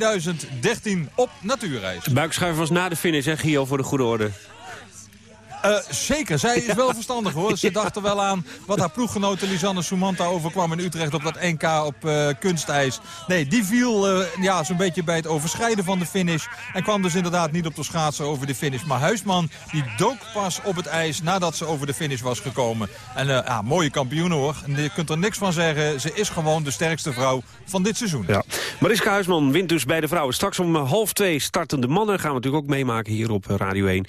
2013 op natuurreis. Buikschuiver was na de finish, hè Gio, voor de goede orde. Uh, zeker, zij is wel verstandig hoor. Ze dacht er wel aan wat haar ploeggenote Lisanne Soumanta overkwam in Utrecht op dat NK op uh, kunstijs. Nee, die viel uh, ja, zo'n beetje bij het overschrijden van de finish. En kwam dus inderdaad niet op de schaatsen over de finish. Maar Huisman die dook pas op het ijs nadat ze over de finish was gekomen. En ja, mooie kampioen hoor. En je kunt er niks van zeggen. Ze is gewoon de sterkste vrouw van dit seizoen. Ja. Mariska Huisman wint dus bij de vrouwen. Straks om half twee starten de mannen. Gaan we natuurlijk ook meemaken hier op Radio 1.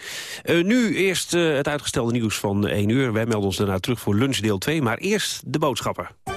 nu eerst het uitgestelde nieuws van 1 uur. Wij melden ons daarna terug voor lunch deel 2. Maar eerst de boodschappen.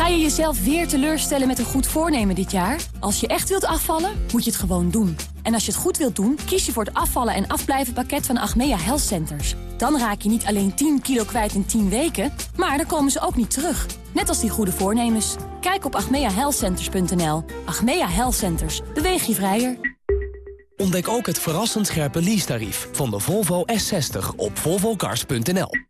Ga je jezelf weer teleurstellen met een goed voornemen dit jaar? Als je echt wilt afvallen, moet je het gewoon doen. En als je het goed wilt doen, kies je voor het afvallen en afblijven pakket van Achmea Health Centers. Dan raak je niet alleen 10 kilo kwijt in 10 weken, maar dan komen ze ook niet terug. Net als die goede voornemens. Kijk op achmeahealthcenters.nl. Achmea Health Centers. Beweeg je vrijer. Ontdek ook het verrassend scherpe leasetarief van de Volvo S60 op volvocars.nl.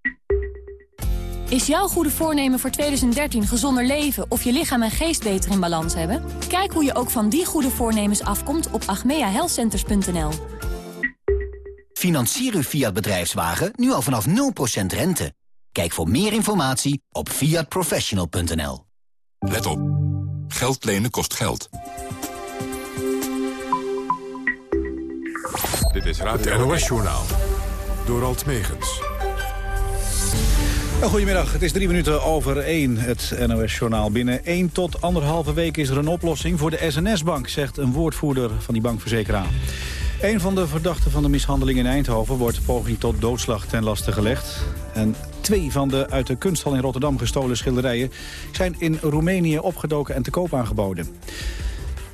Is jouw goede voornemen voor 2013 gezonder leven of je lichaam en geest beter in balans hebben? Kijk hoe je ook van die goede voornemens afkomt op agmeahealthcenters.nl. Financier uw Fiat bedrijfswagen nu al vanaf 0% rente. Kijk voor meer informatie op fiatprofessional.nl. Let op. Geld lenen kost geld. Dit is Radio het NOS-journaal. Door Alt Megens. Goedemiddag, het is drie minuten over één, het NOS-journaal. Binnen één tot anderhalve week is er een oplossing voor de SNS-bank... zegt een woordvoerder van die bankverzekeraar. Een van de verdachten van de mishandeling in Eindhoven... wordt poging tot doodslag ten laste gelegd. En twee van de uit de kunsthal in Rotterdam gestolen schilderijen... zijn in Roemenië opgedoken en te koop aangeboden.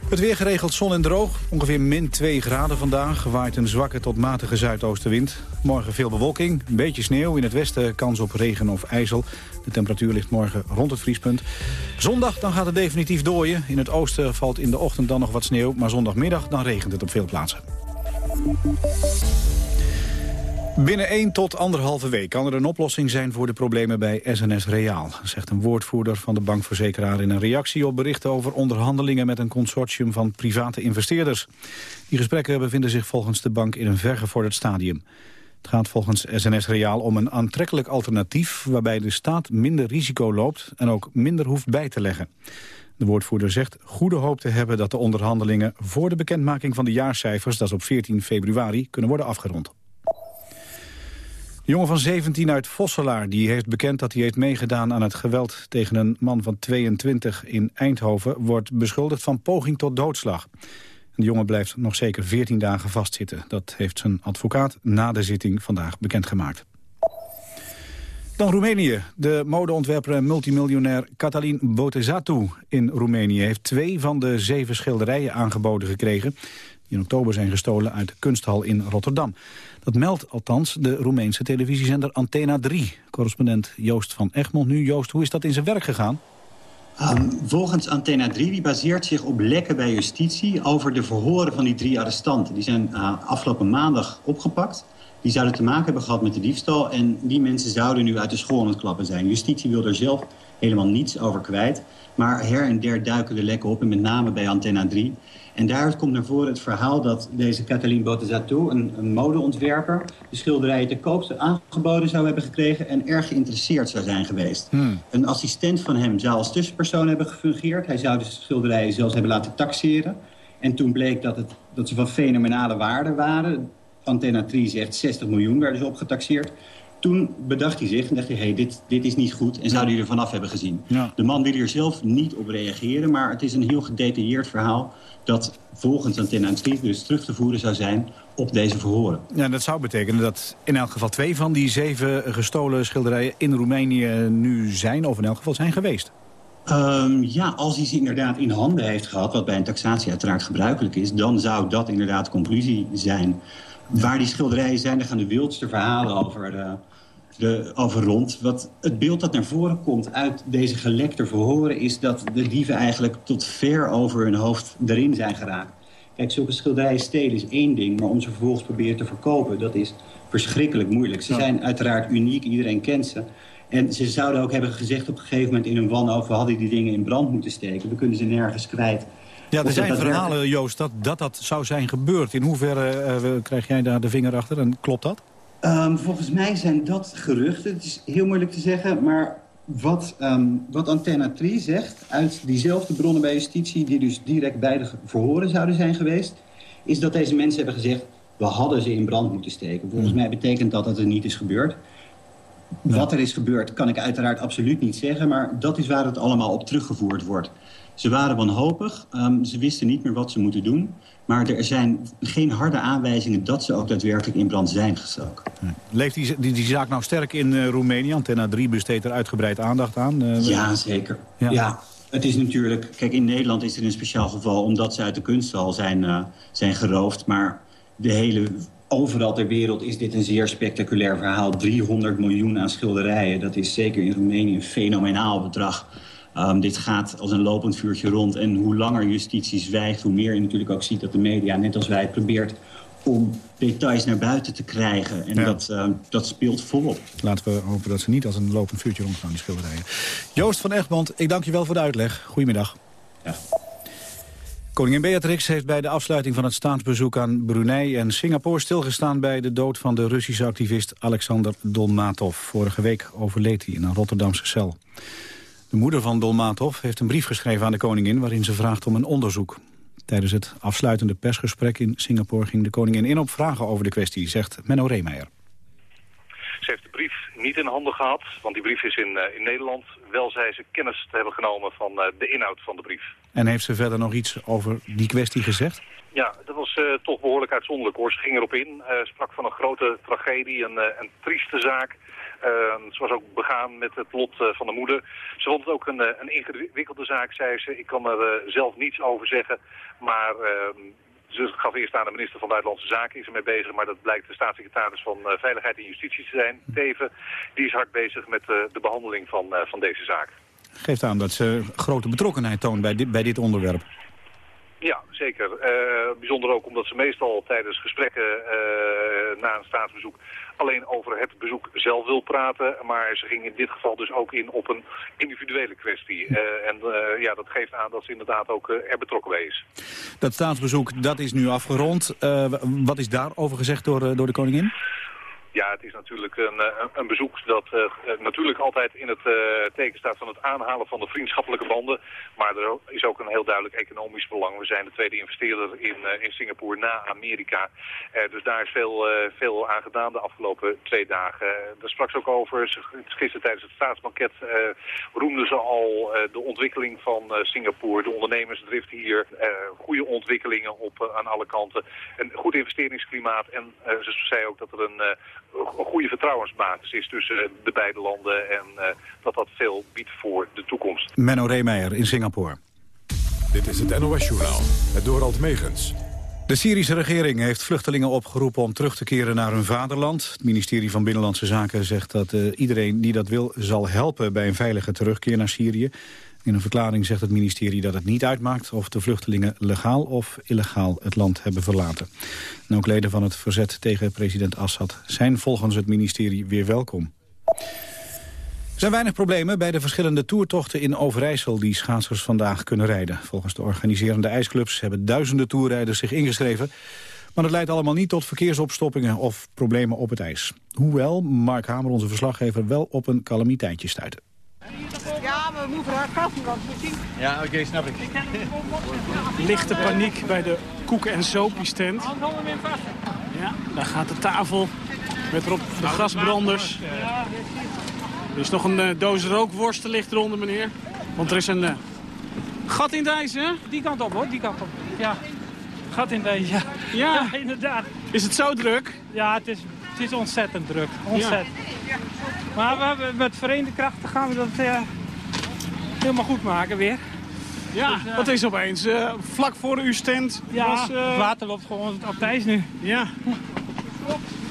Het weer geregeld zon en droog. Ongeveer min 2 graden vandaag. Waait een zwakke tot matige zuidoostenwind. Morgen veel bewolking, een beetje sneeuw. In het westen kans op regen of ijzel. De temperatuur ligt morgen rond het vriespunt. Zondag dan gaat het definitief dooien. In het oosten valt in de ochtend dan nog wat sneeuw. Maar zondagmiddag dan regent het op veel plaatsen. Binnen 1 tot anderhalve week kan er een oplossing zijn voor de problemen bij SNS Reaal, zegt een woordvoerder van de bankverzekeraar in een reactie op berichten over onderhandelingen met een consortium van private investeerders. Die gesprekken bevinden zich volgens de bank in een vergevorderd stadium. Het gaat volgens SNS Reaal om een aantrekkelijk alternatief waarbij de staat minder risico loopt en ook minder hoeft bij te leggen. De woordvoerder zegt goede hoop te hebben dat de onderhandelingen voor de bekendmaking van de jaarcijfers, dat is op 14 februari, kunnen worden afgerond. Jongen van 17 uit Vosselaar die heeft bekend dat hij heeft meegedaan aan het geweld tegen een man van 22 in Eindhoven, wordt beschuldigd van poging tot doodslag. De jongen blijft nog zeker 14 dagen vastzitten. Dat heeft zijn advocaat na de zitting vandaag bekendgemaakt. Dan Roemenië. De modeontwerper en multimiljonair Catalin Botezatu in Roemenië... heeft twee van de zeven schilderijen aangeboden gekregen... die in oktober zijn gestolen uit de kunsthal in Rotterdam. Dat meldt althans de Roemeense televisiezender Antena 3. Correspondent Joost van Egmond nu. Joost, hoe is dat in zijn werk gegaan? Um, volgens Antena 3, die baseert zich op lekken bij justitie... over de verhoren van die drie arrestanten. Die zijn uh, afgelopen maandag opgepakt... Die zouden te maken hebben gehad met de diefstal. En die mensen zouden nu uit de school aan het klappen zijn. Justitie wil er zelf helemaal niets over kwijt. Maar her en der duiken de lekken op. En met name bij Antenna 3. En daaruit komt naar voren het verhaal dat deze Kathleen Botezato, een, een modeontwerper... de schilderijen te koop aangeboden zou hebben gekregen... en erg geïnteresseerd zou zijn geweest. Hmm. Een assistent van hem zou als tussenpersoon hebben gefungeerd. Hij zou de schilderijen zelfs hebben laten taxeren. En toen bleek dat, het, dat ze van fenomenale waarde waren. Antenna 3 zegt 60 miljoen werden ze opgetaxeerd. Toen bedacht hij zich en dacht hij, hey, dit, dit is niet goed. En zou hij er vanaf hebben gezien. Ja. De man wil hier zelf niet op reageren. Maar het is een heel gedetailleerd verhaal... dat volgens Antenna 3 dus terug te voeren zou zijn op deze verhoren. Ja, dat zou betekenen dat in elk geval twee van die zeven gestolen schilderijen in Roemenië nu zijn, of in elk geval zijn geweest. Um, ja, als hij ze inderdaad in handen heeft gehad, wat bij een taxatie uiteraard gebruikelijk is... dan zou dat inderdaad de conclusie zijn. Waar die schilderijen zijn, daar gaan de wildste verhalen over, uh, de, over rond. Wat het beeld dat naar voren komt uit deze gelekte verhoren... is dat de dieven eigenlijk tot ver over hun hoofd erin zijn geraakt. Kijk, zulke schilderijen stelen is één ding... maar om ze vervolgens proberen te verkopen, dat is verschrikkelijk moeilijk. Ze zijn uiteraard uniek, iedereen kent ze... En ze zouden ook hebben gezegd op een gegeven moment in hun wanhoop... we hadden die dingen in brand moeten steken. We kunnen ze nergens kwijt. Ja, er zijn verhalen, Joost, dat, dat dat zou zijn gebeurd. In hoeverre eh, krijg jij daar de vinger achter en klopt dat? Um, volgens mij zijn dat geruchten. Het is heel moeilijk te zeggen, maar wat, um, wat Antenna 3 zegt... uit diezelfde bronnen bij justitie... die dus direct bij de verhoren zouden zijn geweest... is dat deze mensen hebben gezegd... we hadden ze in brand moeten steken. Volgens mij betekent dat dat het niet is gebeurd. Wat er is gebeurd kan ik uiteraard absoluut niet zeggen... maar dat is waar het allemaal op teruggevoerd wordt. Ze waren wanhopig, um, ze wisten niet meer wat ze moeten doen... maar er zijn geen harde aanwijzingen dat ze ook daadwerkelijk in brand zijn gestoken. Leeft die, die, die zaak nou sterk in uh, Roemenië? Antenna 3 besteedt er uitgebreid aandacht aan. Uh, ja, zeker. Ja. Ja. Het is natuurlijk... Kijk, in Nederland is er een speciaal geval... omdat ze uit de kunsthal zijn, uh, zijn geroofd. Maar de hele overal ter wereld is dit een zeer spectaculair verhaal. 300 miljoen aan schilderijen, dat is zeker in Roemenië een fenomenaal bedrag. Um, dit gaat als een lopend vuurtje rond. En hoe langer justitie zwijgt, hoe meer je natuurlijk ook ziet dat de media, net als wij, probeert om details naar buiten te krijgen. En Ja. dat, uh, dat speelt volop. Laten we hopen dat ze niet als een lopend vuurtje rondgaan, die schilderijen. Joost van Egmond, ik dank je wel voor de uitleg. Goedemiddag. Ja. Koningin Beatrix heeft bij de afsluiting van het staatsbezoek aan Brunei en Singapore stilgestaan bij de dood van de Russische activist Alexander Dolmatov. Vorige week overleed hij in een Rotterdamse cel. De moeder van Dolmatov heeft een brief geschreven aan de koningin waarin ze vraagt om een onderzoek. Tijdens het afsluitende persgesprek in Singapore ging de koningin in op vragen over de kwestie, zegt Menno Reemeijer. Ze heeft de brief niet in handen gehad, want die brief is in, uh, in Nederland. Wel zei ze kennis te hebben genomen van uh, de inhoud van de brief. En heeft ze verder nog iets over die kwestie gezegd? Ja, dat was uh, toch behoorlijk uitzonderlijk hoor. Ze ging erop in, sprak van een grote tragedie, een, een trieste zaak. Ze was ook begaan met het lot van de moeder. Ze vond het ook een, een ingewikkelde zaak, zei ze. Ik kan er zelf niets over zeggen, maar... ehm, ze gaf eerst aan de minister van Buitenlandse Zaken, is ermee bezig, maar dat blijkt de staatssecretaris van Veiligheid en Justitie te zijn, Teven. Die is hard bezig met de behandeling van, van deze zaak. Geeft aan dat ze grote betrokkenheid toont bij dit, bij dit onderwerp. Ja, zeker. bijzonder ook omdat ze meestal tijdens gesprekken na een staatsbezoek alleen over het bezoek zelf wil praten. Maar ze ging in dit geval dus ook in op een individuele kwestie. Uh, en ja, dat geeft aan dat ze inderdaad ook er betrokken bij is. Dat staatsbezoek, dat is nu afgerond. wat is daarover gezegd door, door de koningin? Ja, het is natuurlijk een, een bezoek dat uh, natuurlijk altijd in het uh, teken staat van het aanhalen van de vriendschappelijke banden. Maar er is ook een heel duidelijk economisch belang. We zijn de tweede investeerder in, in Singapore na Amerika. dus daar is veel, veel aan gedaan de afgelopen twee dagen. daar sprak ze ook over. Gisteren tijdens het staatsbanket roemden ze al de ontwikkeling van Singapore. De ondernemersdrift hier. goede ontwikkelingen op, aan alle kanten. Een goed investeringsklimaat. En ze zei ook dat er een een goede vertrouwensbasis is tussen de beide landen en uh, dat dat veel biedt voor de toekomst. Menno Reemeijer in Singapore. Dit is het NOS-journaal, het Dorald Megens. De Syrische regering heeft vluchtelingen opgeroepen om terug te keren naar hun vaderland. Het ministerie van Binnenlandse Zaken zegt dat uh, iedereen die dat wil zal helpen bij een veilige terugkeer naar Syrië. In een verklaring zegt het ministerie dat het niet uitmaakt... of de vluchtelingen legaal of illegaal het land hebben verlaten. En ook leden van het verzet tegen president Assad... zijn volgens het ministerie weer welkom. Er zijn weinig problemen bij de verschillende toertochten in Overijssel... die schaatsers vandaag kunnen rijden. Volgens de organiserende ijsclubs hebben duizenden toerrijders zich ingeschreven... Maar het leidt allemaal niet tot verkeersopstoppingen of problemen op het ijs. Hoewel Mark Hamer, onze verslaggever, wel op een calamiteitje stuitte. Ja, we moeten haar kaffen, want we zien... Ja, oké, snap ik. Lichte paniek bij de koeken- en soapie-stand. Ja, daar gaat de tafel met erop de gasbranders. Er is nog een uh, doos rookworsten ligt eronder, meneer. Want er is een uh, gat in het ijs, hè? Die kant op, hoor. Die kant op. Ja. Gat in deze, ja. Ja. ja. inderdaad. Is het zo druk? Ja, het is, het is ontzettend druk. Ontzettend. Ja. Maar we hebben, met verenigde krachten gaan we dat uh, helemaal goed maken weer. Ja, dus, uh, wat is opeens? Uh, vlak voor uw stand ja, was... het water loopt gewoon op het ijs nu. Ja.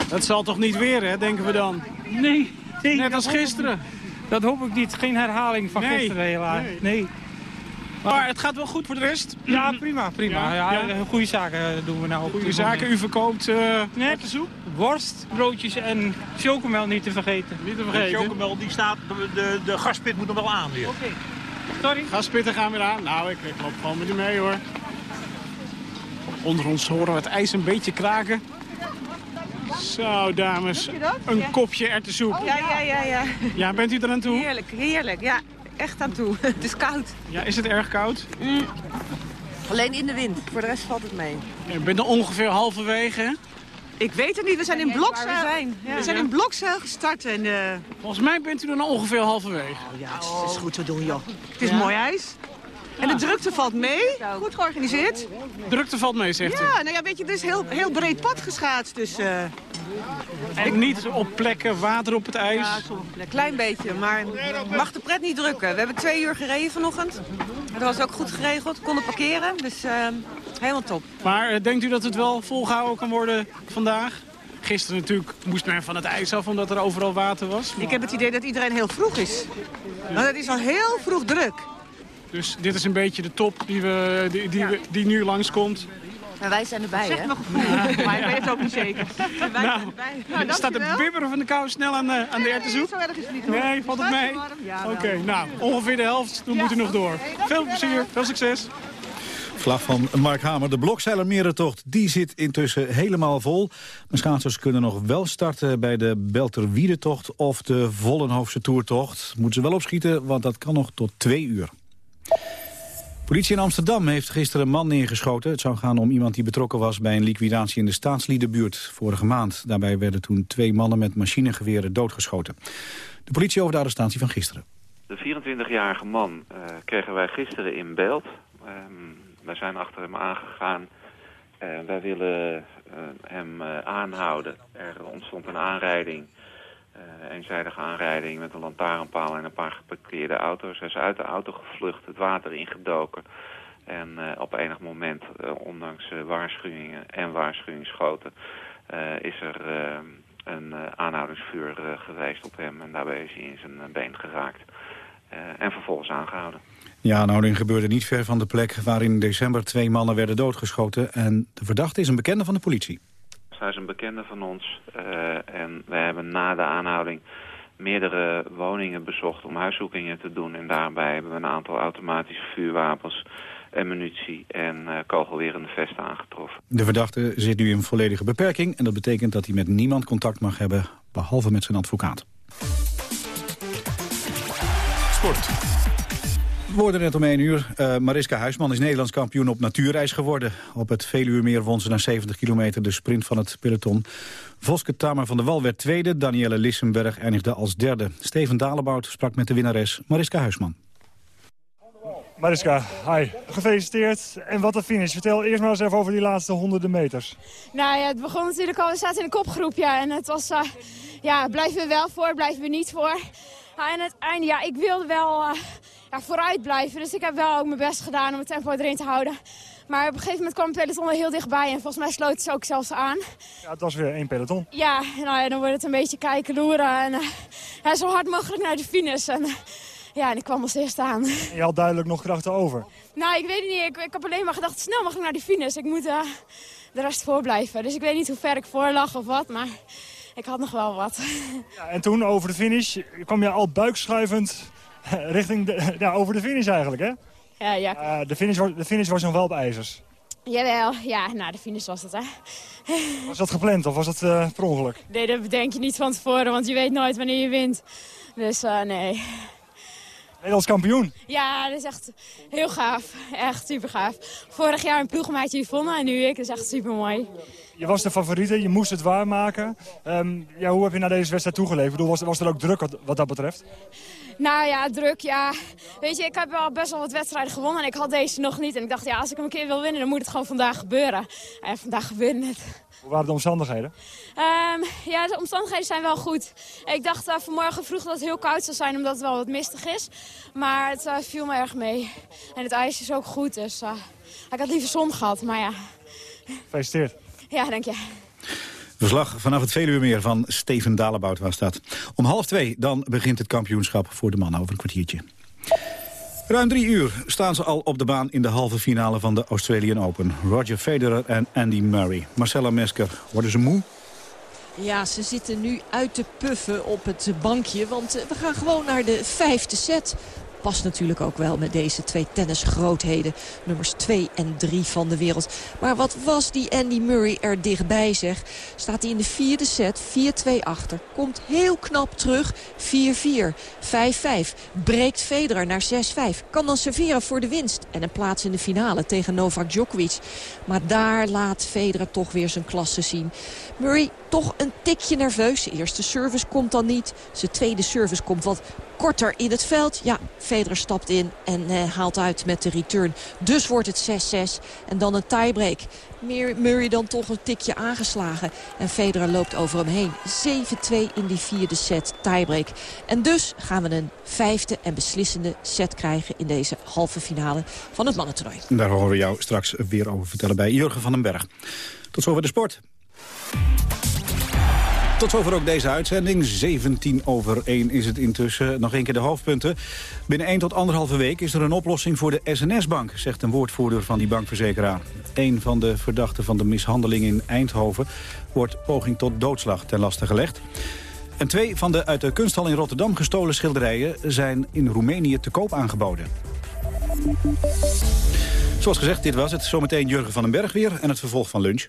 Dat zal toch niet weer, hè, denken we dan? Nee. nee Net als gisteren. Dat hoop ik niet. Geen herhaling van nee, gisteren helaas. Nee. nee. Maar het gaat wel goed voor de rest? Ja, prima, prima. Ja, ja, ja. Goede zaken doen we nou. Goede zaken. U verkoopt uh, Net soep, worst, broodjes en chocomel niet te vergeten. Niet te vergeten. De chocomel, die staat, de, de, de gaspit moet nog wel aan weer. Oké. Okay. Sorry. Gaspitten gaan weer aan. Nou, ik, ik loop gewoon met u mee hoor. Onder ons horen we het ijs een beetje kraken. Zo, dames. Een ja. kopje erwtensoep. Oh, ja, ja, ja, ja. Ja, bent u er aan toe? Heerlijk, heerlijk. Ja, echt aan toe. Het is koud. Ja, is het erg koud? Mm. Alleen in de wind. Voor de rest valt het mee. Je bent er ongeveer halverwege. Ik weet het niet. We zijn in Blokzeil. We zijn, ja, we zijn in Blokzeil gestart. En, uh... Volgens mij bent u er nou ongeveer halverwege. Oh, ja, het is goed te doen, joh. Het is mooi ijs. En de drukte valt mee. Goed georganiseerd. Drukte valt mee, zegt u? Ja, nou ja, weet je, er is heel, heel breed pad geschaatst. Dus, uh... En niet op plekken water op het ijs? Ja. Klein beetje, maar mag de pret niet drukken. We hebben twee uur gereden vanochtend. Dat was ook goed geregeld. We konden parkeren, dus uh, helemaal top. Maar uh, denkt u dat het wel volgehouden kan worden vandaag? Gisteren natuurlijk moest men van het ijs af omdat er overal water was. Maar... Ik heb het idee dat iedereen heel vroeg is. Want het is al heel vroeg druk. Dus dit is een beetje de top die, we, die, die, ja. we, die nu langskomt. Maar wij zijn erbij, zeg hè? nog gevoel, ja. maar ik weet het ook niet zeker. wij nou, zijn erbij. Nou, staat de bibberen van de kou snel aan de, aan de erwtensoep? Nee, zo erg is het niet, hoor. Nee, valt het mee? Ja, Oké, okay, nou, ongeveer de helft. Dan ja. moet u nog door. Veel plezier, veel succes. Vlag van Mark Hamer. De Blokzeilermerentocht die zit intussen helemaal vol. Maar schaatsers kunnen nog wel starten bij de Belterwiedetocht of de Vollenhoofse Toertocht. Moeten ze wel opschieten, want dat kan nog tot twee uur. Politie in Amsterdam heeft gisteren een man neergeschoten. Het zou gaan om iemand die betrokken was bij een liquidatie in de staatsliedenbuurt vorige maand. Daarbij werden toen twee mannen met machinegeweren doodgeschoten. De politie over de arrestatie van gisteren. De 24-jarige man uh, kregen wij gisteren in beeld. Um, wij zijn achter hem aangegaan. Uh, wij willen uh, hem aanhouden. Er ontstond een aanrijding. Uh, eenzijdige aanrijding met een lantaarnpaal en een paar geparkeerde auto's. Hij is uit de auto gevlucht, het water ingedoken. En uh, op enig moment, uh, ondanks waarschuwingen en waarschuwingsschoten, is er een aanhoudingsvuur geweest op hem. En daarbij is hij in zijn been geraakt. en vervolgens aangehouden. Ja, aanhouding gebeurde niet ver van de plek waar in december twee mannen werden doodgeschoten. En de verdachte is een bekende van de politie. Hij is een bekende van ons uh, en wij hebben na de aanhouding meerdere woningen bezocht om huiszoekingen te doen. En daarbij hebben we een aantal automatische vuurwapens en munitie en uh, kogelwerende vesten aangetroffen. De verdachte zit nu in volledige beperking en dat betekent dat hij met niemand contact mag hebben, behalve met zijn advocaat. Sport. Worden net om 1 uur. Uh, Mariska Huisman is Nederlands kampioen op natuurreis geworden. Op het Veluwemeer won ze na 70 kilometer de sprint van het peloton. Voske Tamer van der Wal werd tweede. Danielle Lissenberg eindigde als derde. Steven Dalebout sprak met de winnares Mariska Huisman. Mariska, hi. Gefeliciteerd. En wat een finish. Vertel eerst maar eens even over die laatste honderden meters. Nou ja, het begon natuurlijk al, we zaten in een kopgroep, ja. En het was, uh, ja, blijven we wel voor, blijven we niet voor. Uh, en het einde, ja, ik wilde wel uh, ja, vooruit blijven. Dus ik heb wel ook mijn best gedaan om het tempo erin te houden. Maar op een gegeven moment kwam het peloton er heel dichtbij. En volgens mij sloot ze ook zelfs aan. Ja, het was weer één peloton. Ja, nou ja dan wordt het een beetje kijken, loeren. En ja, zo hard mogelijk naar de finish. En, Ja, en ik kwam als eerste aan. Je had duidelijk nog krachten over. Nou, ik weet het niet. Ik, ik heb alleen maar gedacht, snel mag ik naar die finish. Ik moet uh, de rest voorblijven. Dus ik weet niet hoe ver ik voor lag of wat, maar ik had nog wel wat. Ja, en toen over de finish kwam je al buikschuivend richting de, ja, over de finish eigenlijk, hè? Ja, ja. Uh, de, finish was, de finish was nog wel op ijzers. Jawel, ja, nou, de finish was het, hè. Was dat gepland of was dat uh, per ongeluk? Nee, dat bedenk je niet van tevoren, want je weet nooit wanneer je wint. Dus uh, nee. Nederlands kampioen? Ja, dat is echt heel gaaf. Echt super gaaf. Vorig jaar een ploegmaatje Yvonne en nu ik. Dat is echt super mooi. Je was de favoriete, je moest het waarmaken. Um, ja, hoe heb je naar deze wedstrijd toegeleefd? Ik bedoel, was, was er ook druk wat, wat dat betreft? Nou ja, druk, ja. Weet je, ik heb wel best wel wat wedstrijden gewonnen en ik had deze nog niet. En ik dacht, ja, als ik hem een keer wil winnen, dan moet het gewoon vandaag gebeuren. En vandaag gebeurde het. Hoe waren de omstandigheden? Um, ja, de omstandigheden zijn wel goed. Ik dacht uh, vanmorgen vroeg dat het heel koud zou zijn, omdat het wel wat mistig is. Maar het uh, viel me erg mee. En het ijs is ook goed, dus uh, ik had liever zon gehad, maar ja. Gefeliciteerd. Ja, dank je. Verslag vanaf het Veluwemeer van Steven Dalebout was dat. Om half twee dan begint het kampioenschap voor de mannen over een kwartiertje. Ruim drie uur staan ze al op de baan in de halve finale van de Australian Open. Roger Federer en Andy Murray. Marcella Mesker, worden ze moe? Ja, ze zitten nu uit te puffen op het bankje. Want we gaan gewoon naar de vijfde set past natuurlijk ook wel met deze twee tennisgrootheden. Nummers 2 en 3 van de wereld. Maar wat was die Andy Murray er dichtbij zeg. Staat hij in de vierde set 4-2 achter. Komt heel knap terug 4-4. 5-5. Breekt Federer naar 6-5. Kan dan serveren voor de winst. En een plaats in de finale tegen Novak Djokovic. Maar daar laat Federer toch weer zijn klasse zien. Murray toch een tikje nerveus. Zijn eerste service komt dan niet. Zijn tweede service komt wat korter in het veld. Ja, Federer stapt in en uh, haalt uit met de return. Dus wordt het 6-6 en dan een tiebreak. Murray dan toch een tikje aangeslagen. En Federer loopt over hem heen. 7-2 in die vierde set tiebreak. En dus gaan we een vijfde en beslissende set krijgen... in deze halve finale van het mannentoernooi. Daar horen we jou straks weer over vertellen bij Jurgen van den Berg. Tot zover de sport. Tot zover ook deze uitzending. 17 over 1 is het intussen. Nog één keer de hoofdpunten. Binnen 1 tot anderhalve week is er een oplossing voor de SNS-bank... zegt een woordvoerder van die bankverzekeraar. Een van de verdachten van de mishandeling in Eindhoven... wordt poging tot doodslag ten laste gelegd. En twee van de uit de kunsthal in Rotterdam gestolen schilderijen... zijn in Roemenië te koop aangeboden. Zoals gezegd, dit was het. Zometeen Jurgen van den Berg weer en het vervolg van lunch.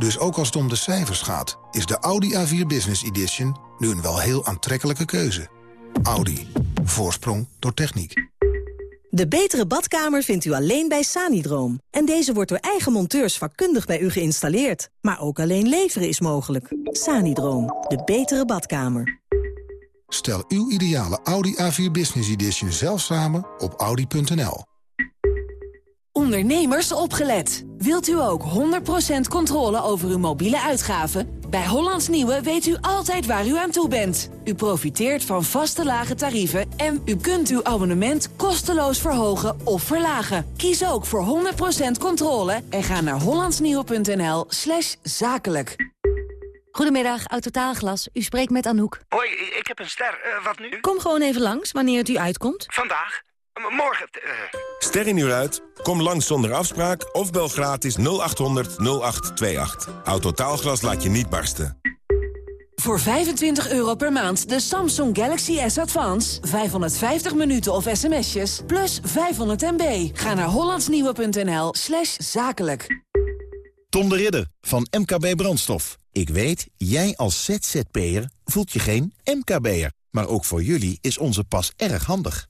Dus ook als het om de cijfers gaat, is de Audi A4 Business Edition nu een wel heel aantrekkelijke keuze. Audi. Voorsprong door techniek. De betere badkamer vindt u alleen bij Sanidroom. En deze wordt door eigen monteurs vakkundig bij u geïnstalleerd. Maar ook alleen leveren is mogelijk. Sanidroom. De betere badkamer. Stel uw ideale Audi A4 Business Edition zelf samen op audi.nl. Ondernemers opgelet. Wilt u ook 100% controle over uw mobiele uitgaven? Bij Hollands Nieuwe weet u altijd waar u aan toe bent. U profiteert van vaste lage tarieven en u kunt uw abonnement kosteloos verhogen of verlagen. Kies ook voor 100% controle en ga naar hollandsnieuwe.nl slash zakelijk. Goedemiddag, Autotaalglas. U spreekt met Anouk. Hoi, ik heb een ster. Uh, wat nu? Kom gewoon even langs, wanneer het u uitkomt. Vandaag? Morgen? Uh... Ster in uur uit? Kom langs zonder afspraak of bel gratis 0800 0828. Autotaalglas laat je niet barsten. Voor 25 euro per maand de Samsung Galaxy S Advance. 550 minuten of sms'jes, plus 500 MB. Ga naar hollandsnieuwe.nl slash zakelijk. Tom de Ridder van MKB Brandstof. Ik weet, jij als ZZP'er voelt je geen MKB'er. Maar ook voor jullie is onze pas erg handig.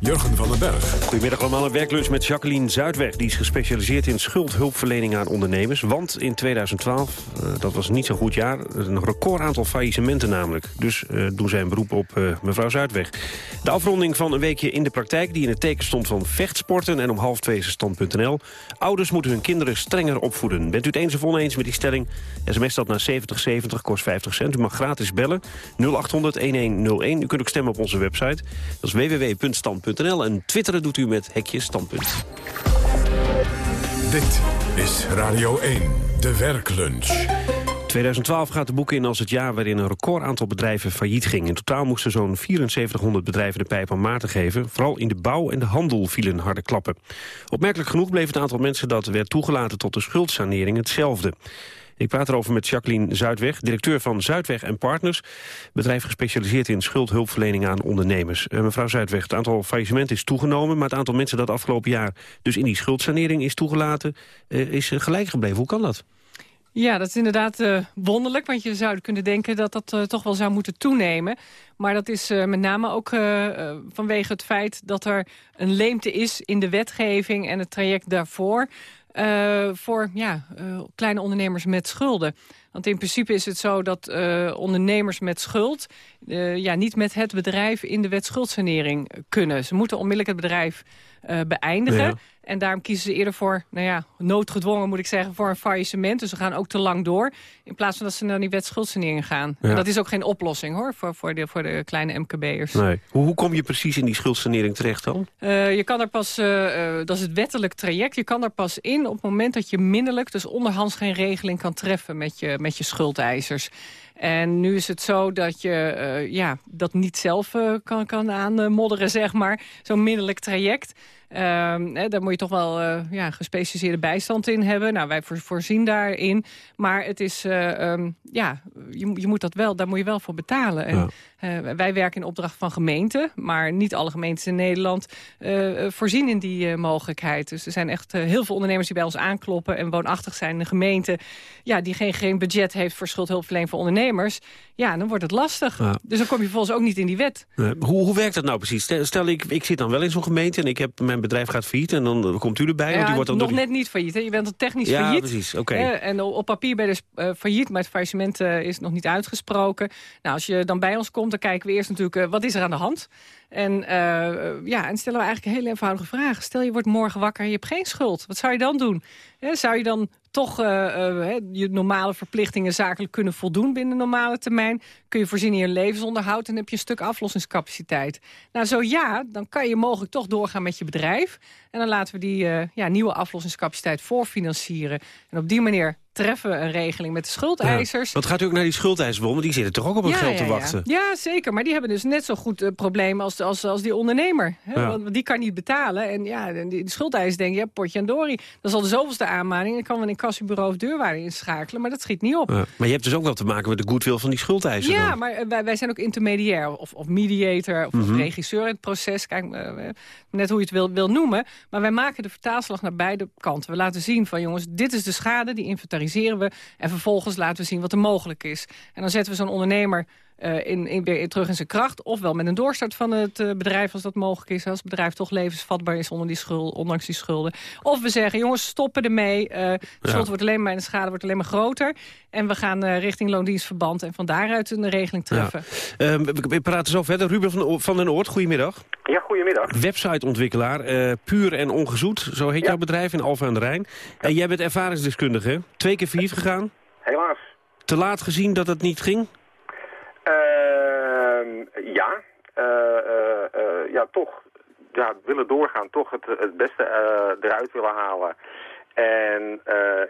Jurgen van den Berg. Goedemiddag allemaal, een werklunch met Jacqueline Zuidweg. Die is gespecialiseerd in schuldhulpverlening aan ondernemers. Want in 2012, uh, dat was niet zo'n goed jaar, een record aantal faillissementen namelijk. Dus uh, doen zij een beroep op uh, mevrouw Zuidweg. De afronding van een weekje in de praktijk... die in het teken stond van vechtsporten en om half twee is stand.nl. Ouders moeten hun kinderen strenger opvoeden. Bent u het eens of oneens met die stelling? SMS dat naar 7070, kost 50 cent. U mag gratis bellen, 0800-1101. U kunt ook stemmen op onze website. Dat is www.stand.nl en twitteren doet u met hekje standpunt. Dit is Radio 1, de werklunch. 2012 gaat de boek in als het jaar waarin een record aantal bedrijven failliet ging. In totaal moesten zo'n 7400 bedrijven de pijp aan maarten geven. Vooral in de bouw en de handel vielen harde klappen. Opmerkelijk genoeg bleef het aantal mensen dat werd toegelaten tot de schuldsanering hetzelfde. Ik praat erover met Jacqueline Zuidweg, directeur van Zuidweg en Partners. Bedrijf gespecialiseerd in schuldhulpverlening aan ondernemers. Uh, mevrouw Zuidweg, het aantal faillissementen is toegenomen... maar het aantal mensen dat afgelopen jaar dus in die schuldsanering is toegelaten... Uh, is gelijk gebleven. Hoe kan dat? Ja, dat is inderdaad wonderlijk, want je zou kunnen denken dat dat toch wel zou moeten toenemen. Maar dat is met name ook vanwege het feit dat er een leemte is in de wetgeving en het traject daarvoor. Voor ja, kleine ondernemers met schulden. Want in principe is het zo dat uh, ondernemers met schuld... Ja, niet met het bedrijf in de wet schuldsanering kunnen. Ze moeten onmiddellijk het bedrijf beëindigen. En daarom kiezen ze eerder voor, nou ja, noodgedwongen moet ik zeggen, voor een faillissement. Dus ze gaan ook te lang door. In plaats van dat ze naar die wet schuldsanering gaan. Ja. En dat is ook geen oplossing hoor, voor, voor, de, voor de kleine MKB'ers. Nee. Hoe, hoe kom je precies in die schuldsanering terecht dan? Uh, je kan er pas, uh, dat is het wettelijk traject, je kan er pas in op het moment dat je minderlijk, dus onderhands geen regeling kan treffen met je, met je schuldeisers. En nu is het zo dat je uh, ja, dat niet zelf uh, kan, kan aanmodderen, zeg maar. Zo'n minderlijk traject. Um, hè, daar moet je toch wel uh, ja, gespecialiseerde bijstand in hebben. Nou, wij voorzien daarin. Maar het is, um, ja, je, je moet dat wel, daar moet je wel voor betalen. En, ja. uh, wij werken in opdracht van gemeenten. Maar niet alle gemeentes in Nederland voorzien in die mogelijkheid. Dus er zijn echt heel veel ondernemers die bij ons aankloppen... en woonachtig zijn in de gemeente... Ja, die geen, geen budget heeft voor schuldhulpverlening voor ondernemers. Ja, dan wordt het lastig. Ja. Dus dan kom je vervolgens ook niet in die wet. hoe, hoe werkt dat nou precies? Stel, stel ik, ik zit dan wel in zo'n gemeente... en ik heb mijn bedrijf gaat failliet en dan komt u erbij. Ja, want u wordt dan nog door... net niet failliet. Hè? Je bent al technisch ja, failliet. precies. Oké. Okay. En op papier ben je dus uh, failliet, maar het faillissement uh, is nog niet uitgesproken. Nou, als je dan bij ons komt, dan kijken we eerst natuurlijk... wat is er aan de hand? En, ja, en stellen we eigenlijk een hele eenvoudige vraag. Stel, je wordt morgen wakker en je hebt geen schuld. Wat zou je dan doen? He, zou je dan toch uh, uh, je normale verplichtingen zakelijk kunnen voldoen binnen normale termijn? Kun je voorzien in je levensonderhoud en heb je een stuk aflossingscapaciteit? Nou, zo ja, dan kan je mogelijk toch doorgaan met je bedrijf. En dan laten we die uh, ja, nieuwe aflossingscapaciteit voorfinancieren. En op die manier treffen we een regeling met de schuldeisers. Ja. Wat gaat u ook naar die schuldeisers want die zitten toch ook op hun ja, geld te wachten? Ja. zeker. Maar die hebben dus net zo goed uh, problemen als, als, als die ondernemer. Hè? Want die kan niet betalen. En ja, die, die schuldeisers denken, ja, potje en dorie. Dat is al de zoveelste aanmaning. Dan kan we een incassobureau of deurwaarde inschakelen. Maar dat schiet niet op. Maar je hebt dus ook wel te maken met de goodwill van die schuldeisers. Ja, dan. maar uh, wij, wij zijn ook intermediair of, of mediator of, mm -hmm. of regisseur in het proces. Kijk, uh, net hoe je het wil, wil noemen. Maar wij maken de vertaalslag naar beide kanten. We laten zien van jongens, dit is de schade, die inventariseren we. En vervolgens laten we zien wat er mogelijk is. En dan zetten we zo'n ondernemer uh, in, in, weer terug in zijn kracht. Ofwel met een doorstart van het uh, bedrijf als dat mogelijk is. Als het bedrijf toch levensvatbaar is onder die schuld, ondanks die schulden. Of we zeggen, jongens, stoppen ermee. Uh, de ja. schuld wordt alleen maar en de schade wordt alleen maar groter. En we gaan richting loondienstverband en van daaruit een regeling treffen. Ja. we praten zo verder. Ruben van, van den Oort, goedemiddag. Ja, goedemiddag. Websiteontwikkelaar, puur en ongezoet. Zo heet ja. jouw bedrijf in Alphen aan de Rijn. En jij bent ervaringsdeskundige. Twee keer failliet gegaan. Helaas. Te laat gezien dat het niet ging? Uh, ja, uh, uh, ja, toch ja, willen doorgaan, toch het, het beste eruit willen halen. En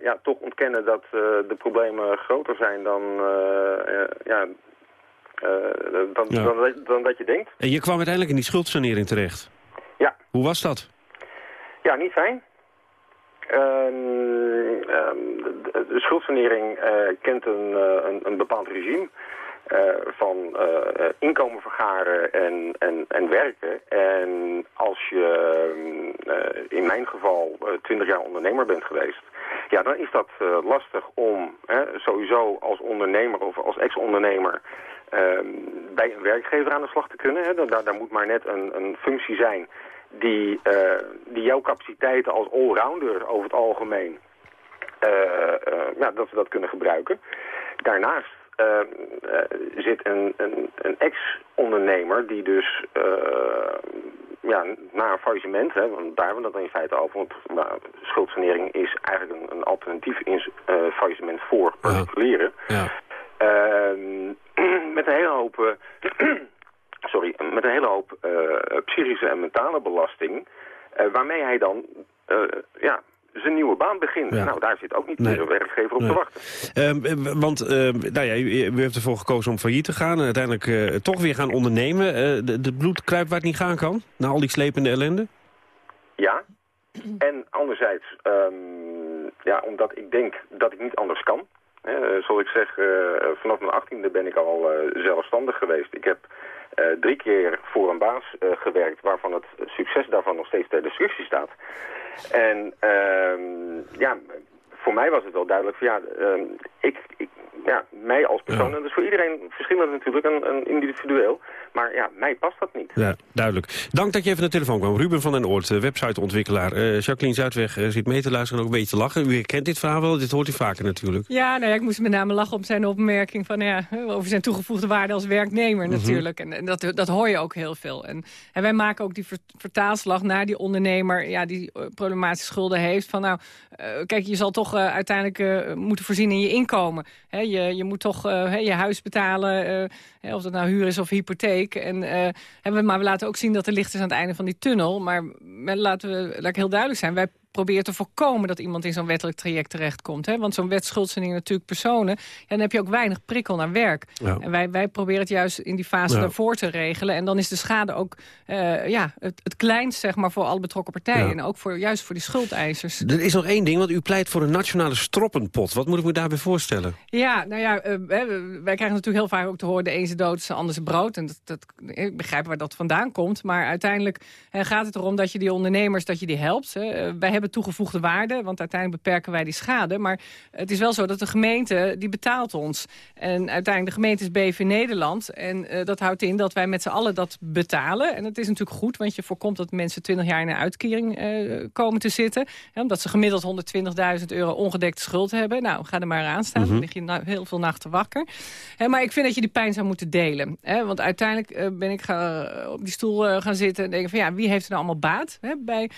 ja, toch ontkennen dat de problemen groter zijn dan, ja, dan, ja. Dan, dan, dat je denkt. En je kwam uiteindelijk in die schuldsanering terecht? Ja. Hoe was dat? Ja, niet fijn. de, de schuldsanering kent een, een, een bepaald regime. Uh, van uh, inkomen vergaren en, en, en werken. En als je uh, in mijn geval twintig jaar ondernemer bent geweest... ja, dan is dat lastig om sowieso als ondernemer of als ex-ondernemer ehm, bij een werkgever aan de slag te kunnen. Daar, daar moet maar net een, een functie zijn die, die jouw capaciteiten als allrounder over het algemeen, ja, dat dat kunnen gebruiken. Daarnaast uh, zit een, een, een ex-ondernemer die dus uh, ja, na een faillissement, hè, want daar hebben we dat in feite over, want nou, schuldsanering is eigenlijk een, een alternatief in, faillissement voor particulieren. Ja. Ehm, met een hele hoop, sorry, met een hele hoop psychische en mentale belasting, waarmee hij dan ja, zijn nieuwe baan begint. Nou, daar zit ook niet nee. de werkgever op te wachten. Ehm, want uh, nou ja, u, u, heeft ervoor gekozen om failliet te gaan... en uiteindelijk uh, toch weer gaan ondernemen. Uh, de, de bloed kruipt waar het niet gaan kan? Na al die slepende ellende? Ja. En anderzijds, um, ja, omdat ik denk dat ik niet anders kan. zoals ik zeg, vanaf mijn achttiende ben ik al zelfstandig geweest. Ik heb uh, drie keer voor een baas uh, gewerkt waarvan het succes daarvan nog steeds ter discussie staat. En uh, ja, voor mij was het wel duidelijk van ja, uh, ik, ik, ja, mij als persoon, en dat is voor iedereen verschillend natuurlijk, een, een individueel. Maar ja, mij past dat niet. Ja, duidelijk. Dank dat je even naar de telefoon kwam. Ruben van den Oort, eh, websiteontwikkelaar. Uh, Jacqueline Zuidweg uh, zit mee te luisteren en ook een beetje te lachen. U herkent dit verhaal wel, dit hoort u vaker natuurlijk. Ja, nou ja, ik moest met name lachen op zijn opmerking van, ja, over zijn toegevoegde waarde als werknemer mhm. natuurlijk. En, en, dat, dat hoor je ook heel veel. En, en wij maken ook die vertaalslag naar die ondernemer ja, die problematische schulden heeft. Van nou, kijk, je zal toch uiteindelijk moeten voorzien in je inkomen. Je, je moet toch je huis betalen, of dat nou huur is of hypotheek. En, maar we laten ook zien dat er licht is aan het einde van die tunnel. Maar laten we, laat ik heel duidelijk zijn. Wij probeert te voorkomen dat iemand in zo'n wettelijk traject terechtkomt. Hè? Want zo'n wet natuurlijk personen. Ja, dan heb je ook weinig prikkel naar werk. En wij, wij proberen het juist in die fase daarvoor te regelen. En dan is de schade ook uh, ja, het, het kleinst zeg maar, voor alle betrokken partijen. En ook voor, juist voor die schuldeisers. Er is nog één ding, want u pleit voor een nationale stroppenpot. Wat moet ik me daarbij voorstellen? Ja, nou ja, uh, wij krijgen natuurlijk heel vaak ook te horen... de ene dood, de andere brood. En dat, dat, ik begrijp waar dat vandaan komt. Maar uiteindelijk uh, gaat het erom dat je die ondernemers dat je die helpt. wij hebben toegevoegde waarde, want uiteindelijk beperken wij die schade. Maar het is wel zo dat de gemeente, die betaalt ons. En uiteindelijk de gemeente is BV Nederland. En uh, dat houdt in dat wij met z'n allen dat betalen. En dat is natuurlijk goed, want je voorkomt dat mensen 20 jaar in een uitkering uh, komen te zitten. Omdat ze gemiddeld 120.000 euro ongedekte schuld hebben. Nou, ga er maar aan staan. Dan mhm. lig je nou heel veel nachten wakker. maar ik vind dat je die pijn zou moeten delen. want uiteindelijk uh, ben ik ga, op die stoel gaan zitten en denken van ja, wie heeft er nou allemaal baat bij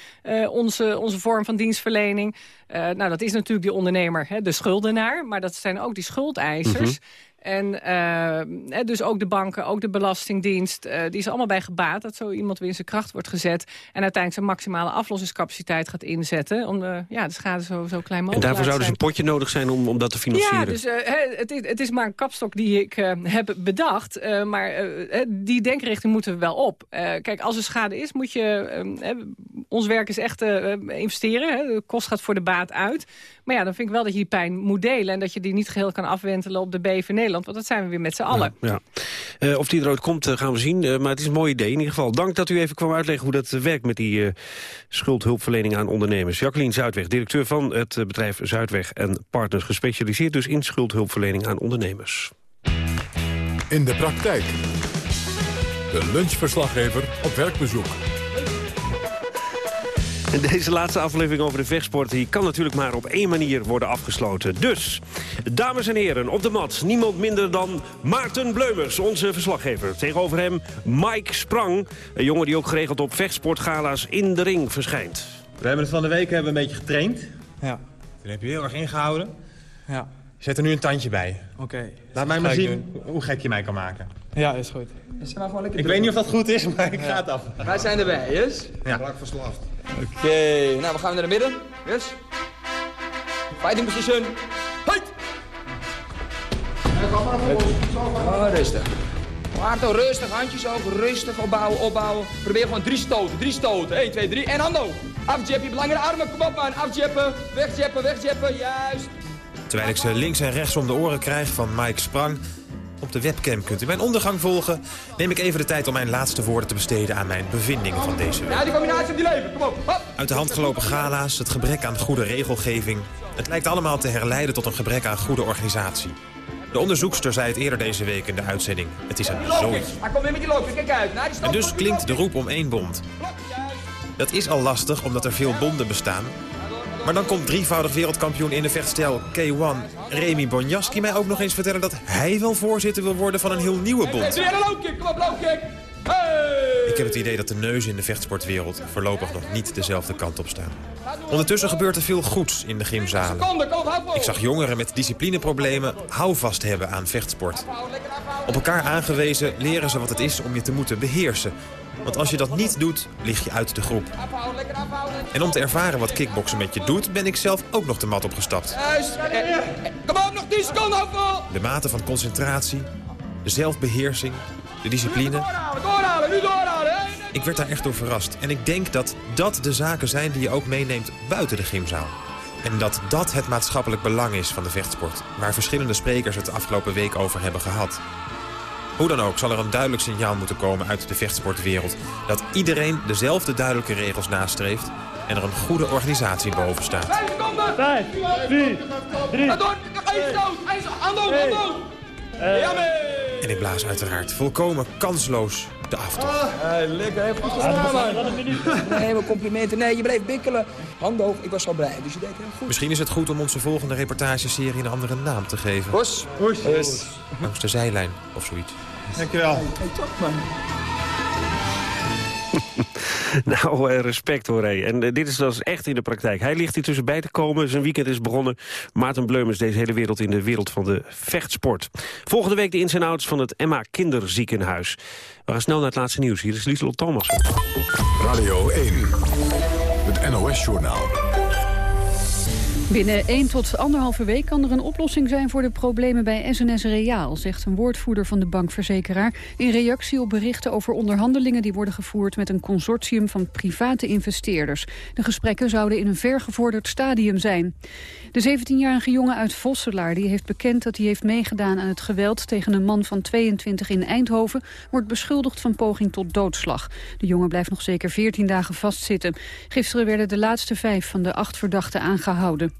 onze, onze vorm van dienstverlening. Uh, nou, dat is natuurlijk die ondernemer, hè, de schuldenaar. Maar dat zijn ook die schuldeisers. Mhm. En uh, dus ook de banken, ook de Belastingdienst, uh, die is allemaal bij gebaat dat zo iemand weer in zijn kracht wordt gezet. En uiteindelijk zijn maximale aflossingscapaciteit gaat inzetten. Om de, ja, de schade zo, zo klein mogelijk En daarvoor zou dus een potje nodig zijn om, om dat te financieren? Ja, dus uh, het, is, het is maar een kapstok die ik heb bedacht. maar die denkrichting moeten we wel op. kijk, als er schade is, moet je... Ehm, ons werk is echt investeren. Hè, de kost gaat voor de baat uit. Maar ja, dan vind ik wel dat je die pijn moet delen... en dat je die niet geheel kan afwentelen op de BV Nederland. Want dat zijn we weer met z'n allen. Ja, uh, of die eruit komt, uh, gaan we zien. Uh, maar het is een mooi idee in ieder geval. Dank dat u even kwam uitleggen hoe dat werkt met die schuldhulpverlening aan ondernemers. Jacqueline Zuidweg, directeur van het bedrijf Zuidweg en Partners. Gespecialiseerd dus in schuldhulpverlening aan ondernemers. In de praktijk. De lunchverslaggever op werkbezoek. Deze laatste aflevering over de vechtsport die kan natuurlijk maar op één manier worden afgesloten. Dus, dames en heren, op de mat niemand minder dan Maarten Bleumers, onze verslaggever. Tegenover hem Mike Sprang, een jongen die ook geregeld op vechtsportgala's in de ring verschijnt. We hebben het van de week hebben een beetje getraind. Ja. Toen heb je heel erg ingehouden. Ja. Zet er nu een tandje bij. Oké. Laat mij maar zien hoe gek je mij kan maken. Ja, is goed. Ik weet niet of dat goed is, maar ik ga het af. Wij zijn erbij, yes? Ja. Raak verslaafd. Oké, nou we gaan naar de midden. Yes. Fighting position. Hoi! Oh, rustig. Maarten, rustig. Handjes ook. Rustig opbouwen, opbouwen. Probeer gewoon drie stoten. Drie stoten. 1, 2, 3. En hando. Afjappen. Belangrijke armen. Kom op man. Afjappen. Wegjappen, wegjappen. Juist. Terwijl ik ze links en rechts om de oren krijg van Mike Sprang... Op de webcam kunt u mijn ondergang volgen. Neem ik even de tijd om mijn laatste woorden te besteden aan mijn bevindingen van deze week. Ja, die combinatie op die leven, kom op. Uit de hand gelopen gala's, het gebrek aan goede regelgeving... Het lijkt allemaal te herleiden tot een gebrek aan goede organisatie. De onderzoekster zei het eerder deze week in de uitzending. Het is een zooi. Hij komt weer met die kijk uit. Nou, En dus klinkt de roep om één bond. Dat is al lastig, omdat er veel bonden bestaan. Maar dan komt drievoudig wereldkampioen in de vechtstijl K1 Remy Bonjaski mij ook nog eens vertellen dat hij wel voorzitter wil worden van een heel nieuwe bond. Ik heb het idee dat de neuzen in de vechtsportwereld voorlopig nog niet dezelfde kant op staan. Ondertussen gebeurt er veel goeds in de gymzalen. Ik zag jongeren met disciplineproblemen houvast hebben aan vechtsport. Op elkaar aangewezen leren ze wat het is om je te moeten beheersen. Want als je dat niet doet, lig je uit de groep. En om te ervaren wat kickboksen met je doet, ben ik zelf ook nog de mat opgestapt. Juist. Eh, eh, Kom op, nog 10 seconden. De mate van concentratie, de zelfbeheersing, de discipline. Ik werd daar echt door verrast. En ik denk dat dat de zaken zijn die je ook meeneemt buiten de gymzaal. En dat dat het maatschappelijk belang is van de vechtsport. Waar verschillende sprekers het de afgelopen week over hebben gehad. Hoe dan ook zal er een duidelijk signaal moeten komen uit de vechtsportwereld. Dat iedereen dezelfde duidelijke regels nastreeft. En er een goede organisatie boven staat. 5 seconden. 5, 4, 3. Ga door, nog één stoot. Eén stoot. Hand over, hand over. Ja, mee. En ik blaas uiteraard volkomen kansloos de. Hey, lekker, heb goed gedaan, man. Nee, maar complimenten. Nee, je bleef bikkelen. Handen hoog, ik was zo blij. Dus je deed heel goed. Misschien is het goed om onze volgende reportageserie een andere naam te geven. Hos. Hos. Langs de zijlijn of zoiets. Dankjewel. Hey, top, man. Nou, eh, respect hoor. En eh, dit is dus echt in de praktijk. Hij ligt hier tussenbij te komen. Zijn weekend is begonnen. Maarten Bleumers deze hele wereld in de wereld van de vechtsport. Volgende week de ins en outs van het Emma Kinderziekenhuis. We gaan snel naar het laatste nieuws. Hier is Lieselot Thomas. Radio 1, het NOS-journaal. Binnen 1 tot anderhalve week kan er een oplossing zijn voor de problemen bij SNS Reaal, zegt een woordvoerder van de bankverzekeraar in reactie op berichten over onderhandelingen die worden gevoerd met een consortium van private investeerders. De gesprekken zouden in een vergevorderd stadium zijn. De 17-jarige jongen uit Vosselaar die heeft bekend dat hij heeft meegedaan aan het geweld tegen een man van 22 in Eindhoven, wordt beschuldigd van poging tot doodslag. De jongen blijft nog zeker 14 dagen vastzitten. Gisteren werden de laatste vijf van de acht verdachten aangehouden.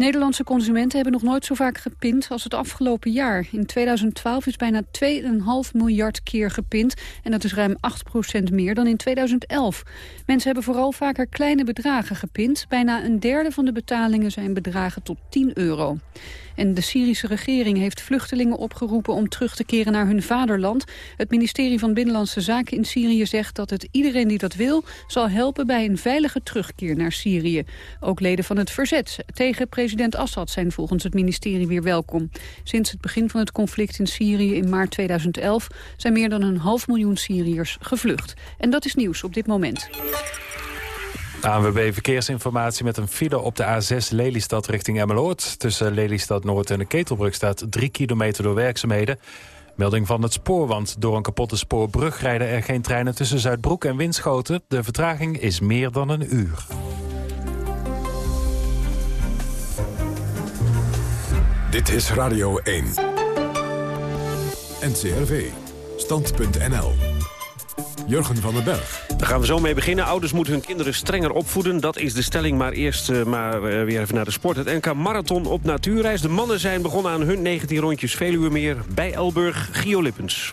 Nederlandse consumenten hebben nog nooit zo vaak gepind als het afgelopen jaar. In 2012 is bijna 2,5 miljard keer gepind en dat is ruim 8% meer dan in 2011. Mensen hebben vooral vaker kleine bedragen gepind. Bijna een derde van de betalingen zijn bedragen tot 10 euro. En de Syrische regering heeft vluchtelingen opgeroepen om terug te keren naar hun vaderland. Het ministerie van Binnenlandse Zaken in Syrië zegt dat het iedereen die dat wil... zal helpen bij een veilige terugkeer naar Syrië. Ook leden van het verzet tegen president Assad zijn volgens het ministerie weer welkom. Sinds het begin van het conflict in Syrië in maart 2011... zijn meer dan een half miljoen Syriërs gevlucht. En dat is nieuws op dit moment. ANWB Verkeersinformatie met een file op de A6 Lelystad richting Emmeloord. Tussen Lelystad Noord en de Ketelbrug staat 3 kilometer door werkzaamheden. Melding van het spoor, want door een kapotte spoorbrug rijden er geen treinen tussen Zuidbroek en Winschoten. De vertraging is meer dan een uur. Dit is Radio 1. NCRV. Stand.nl. Jurgen van den Berg. Daar gaan we zo mee beginnen. Ouders moeten hun kinderen strenger opvoeden. Dat is de stelling. Maar eerst eh, maar eh, weer even naar de sport. Het NK Marathon op natuurreis. De mannen zijn begonnen aan hun 19 rondjes Veluwemeer bij Elburg. Gio Lippens.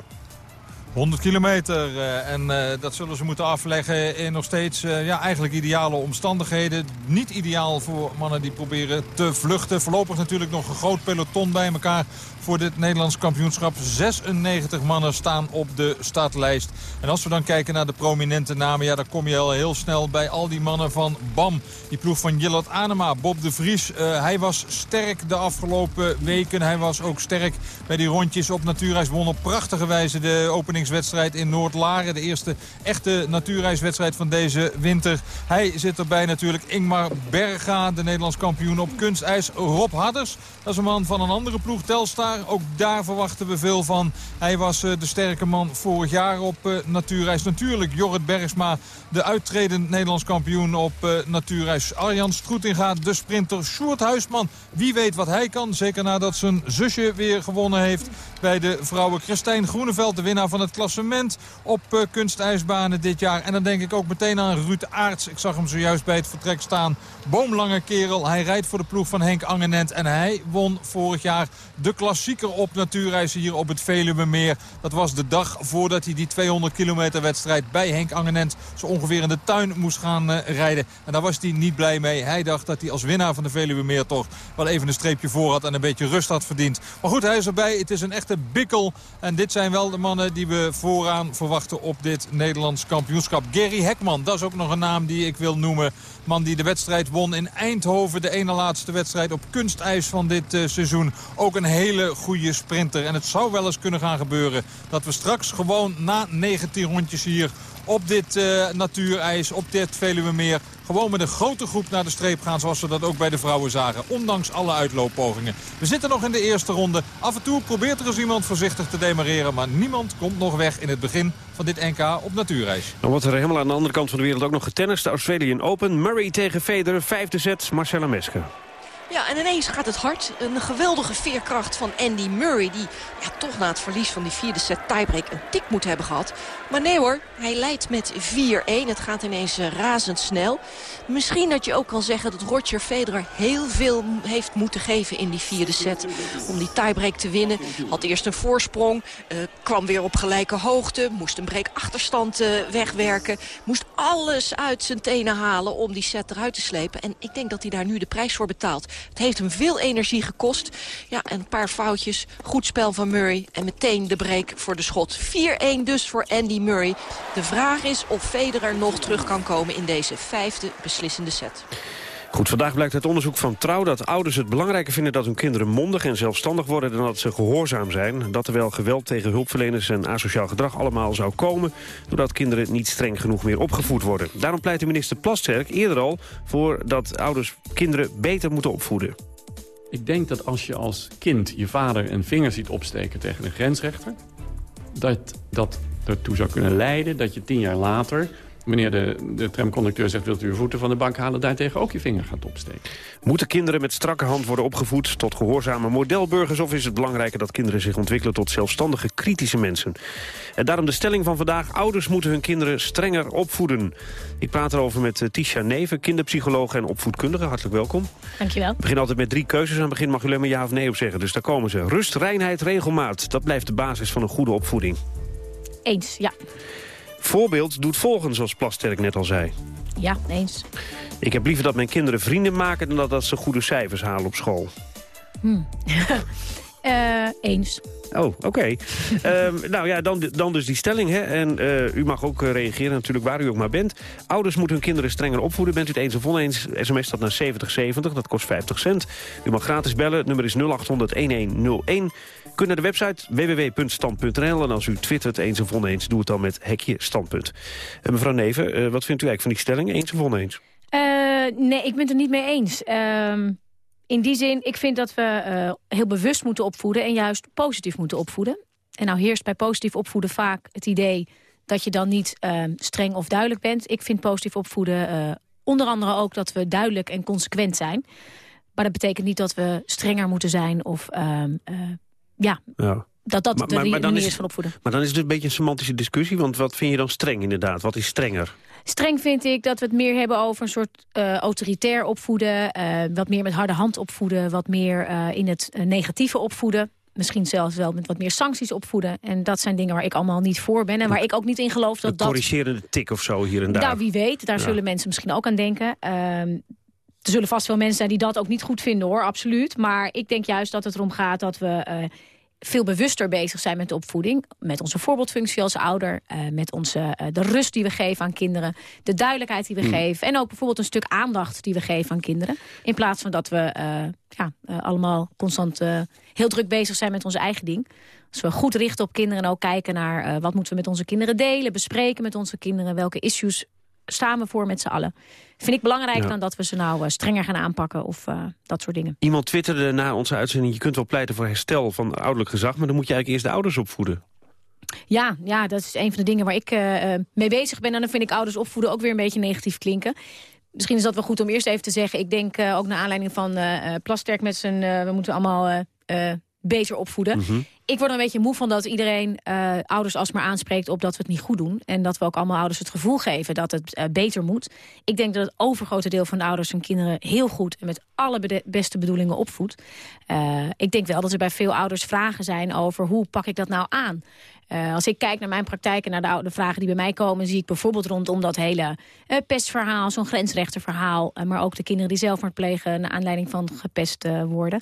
100 kilometer eh, en eh, dat zullen ze moeten afleggen in nog steeds eh, ja, eigenlijk ideale omstandigheden. Niet ideaal voor mannen die proberen te vluchten. Voorlopig natuurlijk nog een groot peloton bij elkaar voor dit Nederlands kampioenschap. 96 mannen staan op de startlijst. En als we dan kijken naar de prominente namen... ja, dan kom je al heel snel bij al die mannen van BAM. Die ploeg van Jillet Anema, Bob de Vries. Eh, hij was sterk de afgelopen weken. Hij was ook sterk bij die rondjes op natuurreis. Won op prachtige wijze de openingswedstrijd in Noord-Laren. De eerste echte natuurreiswedstrijd van deze winter. Hij zit erbij natuurlijk. Ingmar Berga, de Nederlands kampioen op kunstijs. Rob Hadders, dat is een man van een andere ploeg, Telstar. Ook daar verwachten we veel van. Hij was eh, de sterke man vorig jaar op uh, natuurreis. Natuurlijk Jorrit Bergsma, de uittredend Nederlands kampioen op uh, natuurreis. Arjan Stroetinga, de sprinter. Sjoerd Huisman, wie weet wat hij kan. Zeker nadat zijn zusje weer gewonnen heeft. Bij de vrouwen. Christijn Groeneveld, de winnaar van het klassement op uh, kunstijsbanen dit jaar. En dan denk ik ook meteen aan Ruud Aarts. Ik zag hem zojuist bij het vertrek staan. Boomlange kerel. Hij rijdt voor de ploeg van Henk Angenent. En hij won vorig jaar de klassieker op natuurreizen hier op het Veluwemeer. Dat was de dag voordat hij die 200 kilometer wedstrijd bij Henk Angenent... zo ongeveer in de tuin moest gaan uh, rijden. En daar was hij niet blij mee. Hij dacht dat hij als winnaar van de Veluwemeer toch wel even een streepje voor had... en een beetje rust had verdiend. Maar goed, hij is erbij. Het is een echte bikkel. En dit zijn wel de mannen die we vooraan verwachten op dit Nederlands kampioenschap. Gary Hekman, dat is ook nog een naam die ik wil noemen. Man die de wedstrijd won in Eindhoven. De ene laatste wedstrijd op kunstijs van dit uh, seizoen. Ook een hele goede sprinter. En het zou wel eens kunnen gaan gebeuren dat we straks gewoon na 19 rondjes hier op dit uh, natuurijs, op dit Veluwemeer... gewoon met een grote groep naar de streep gaan zoals we dat ook bij de vrouwen zagen. Ondanks alle uitlooppogingen. We zitten nog in de eerste ronde. Af en toe probeert er eens iemand voorzichtig te demareren... maar niemand komt nog weg in het begin van dit NK op natuurreis. Dan wordt er helemaal aan de andere kant van de wereld ook nog getennist. De Australian Open. Murray tegen Federer, vijfde set, Marcella Mesker. Ja, en ineens gaat het hard. Een geweldige veerkracht van Andy Murray... die ja, toch na het verlies van die vierde set tiebreak een tik moet hebben gehad. Maar nee hoor, hij leidt met 4-1. Het gaat ineens uh, razendsnel. Misschien dat je ook kan zeggen dat Roger Federer heel veel heeft moeten geven in die vierde set. Om die tiebreak te winnen. Had eerst een voorsprong, uh, kwam weer op gelijke hoogte. Moest een break achterstand uh, wegwerken. Moest alles uit zijn tenen halen om die set eruit te slepen. En ik denk dat hij daar nu de prijs voor betaalt. Het heeft hem veel energie gekost. Ja, en een paar foutjes. Goed spel van Murray. En meteen de break voor de schot. 4-1 dus voor Andy Murray. De vraag is of Federer nog terug kan komen in deze vijfde beslissende set. Goed, vandaag blijkt uit onderzoek van Trouw dat ouders het belangrijker vinden dat hun kinderen mondig en zelfstandig worden dan dat ze gehoorzaam zijn. Dat terwijl geweld tegen hulpverleners en asociaal gedrag allemaal zou komen doordat kinderen niet streng genoeg meer opgevoed worden. Daarom pleit de minister Plasterk eerder al voor dat ouders kinderen beter moeten opvoeden. Ik denk dat als je als kind je vader een vinger ziet opsteken tegen een grensrechter... dat dat ertoe zou kunnen leiden dat je tien jaar later wanneer de, de tramconducteur zegt... wilt u uw voeten van de bank halen, daartegen ook je vinger gaat opsteken. Moeten kinderen met strakke hand worden opgevoed tot gehoorzame modelburgers... of is het belangrijker dat kinderen zich ontwikkelen tot zelfstandige, kritische mensen? En daarom de stelling van vandaag... ouders moeten hun kinderen strenger opvoeden. Ik praat erover met uh, Tisha Neven, kinderpsycholoog en opvoedkundige. Hartelijk welkom. Dankjewel. We beginnen altijd met drie keuzes. Aan het begin mag u alleen maar ja of nee op zeggen. Dus daar komen ze. Rust, reinheid, regelmaat. Dat blijft de basis van een goede opvoeding. Eens, ja. Voorbeeld doet volgen, zoals Plasterk net al zei. Ja, eens. Ik heb liever dat mijn kinderen vrienden maken... dan dat, dat ze goede cijfers halen op school. Hm. uh, eens. Oh, oké. Okay. um, nou ja, dan, dan dus die stelling. Hè. En uh, u mag ook uh, reageren natuurlijk waar u ook maar bent. Ouders moeten hun kinderen strenger opvoeden. Bent u het eens of oneens? SMS staat naar 7070, dat kost 50 cent. U mag gratis bellen, nummer is 0800-1101. Kunt naar de website www.stand.nl. En als u twittert eens of oneens, doe het dan met hekje standpunt. Uh, mevrouw Neven, wat vindt u eigenlijk van die stelling? Eens of oneens? nee, ik ben het er niet mee eens. Ehm, in die zin, ik vind dat we heel bewust moeten opvoeden... en juist positief moeten opvoeden. En nou heerst bij positief opvoeden vaak het idee... dat je dan niet uh, streng of duidelijk bent. Ik vind positief opvoeden onder andere ook dat we duidelijk en consequent zijn. Maar dat betekent niet dat we strenger moeten zijn of... Ehm, ja, ja, dat dat maar, de maar, maar manier is, van opvoeden. Maar dan is het een beetje een semantische discussie. Want wat vind je dan streng inderdaad? Wat is strenger? Streng vind ik dat we het meer hebben over een soort uh, autoritair opvoeden. Uh, wat meer met harde hand opvoeden. Wat meer uh, in het negatieve opvoeden. Misschien zelfs wel met wat meer sancties opvoeden. En dat zijn dingen waar ik allemaal niet voor ben. En waar ik ook niet in geloof dat een dat... corrigerende tik of zo hier en daar. Nou, wie weet. Daar ja. zullen mensen misschien ook aan denken. Er zullen vast wel mensen zijn die dat ook niet goed vinden, hoor. Absoluut. Maar ik denk juist dat het erom gaat dat we veel bewuster bezig zijn met de opvoeding. Met onze voorbeeldfunctie als ouder. Uh, met onze, uh, de rust die we geven aan kinderen. De duidelijkheid die we mm. geven. En ook bijvoorbeeld een stuk aandacht die we geven aan kinderen. In plaats van dat we ja, allemaal constant heel druk bezig zijn met onze eigen ding. Als we goed richten op kinderen en ook kijken naar wat moeten we met onze kinderen delen. Bespreken met onze kinderen. Welke issues staan we voor met z'n allen. Vind ik belangrijker ja. dan dat we ze nou uh, strenger gaan aanpakken of uh, dat soort dingen. Iemand twitterde na onze uitzending... je kunt wel pleiten voor herstel van ouderlijk gezag... maar dan moet je eigenlijk eerst de ouders opvoeden. Ja, ja, dat is een van de dingen waar ik uh, mee bezig ben. En dan vind ik ouders opvoeden ook weer een beetje negatief klinken. Misschien is dat wel goed om eerst even te zeggen. Ik denk ook naar aanleiding van Plasterk met zijn... we moeten allemaal beter opvoeden. Mm -hmm. Ik word er een beetje moe van dat iedereen uh, ouders alsmaar aanspreekt op dat we het niet goed doen. En dat we ook allemaal ouders het gevoel geven dat het uh, beter moet. Ik denk dat het overgrote deel van de ouders hun kinderen heel goed en met alle be beste bedoelingen opvoedt. Uh, ik denk wel dat er bij veel ouders vragen zijn over hoe pak ik dat nou aan. Als ik kijk naar mijn praktijk en naar de, oude vragen die bij mij komen... zie ik bijvoorbeeld rondom dat hele pestverhaal, zo'n grensrechterverhaal... Uh, maar ook de kinderen die zelfmoord plegen... naar aanleiding van gepest worden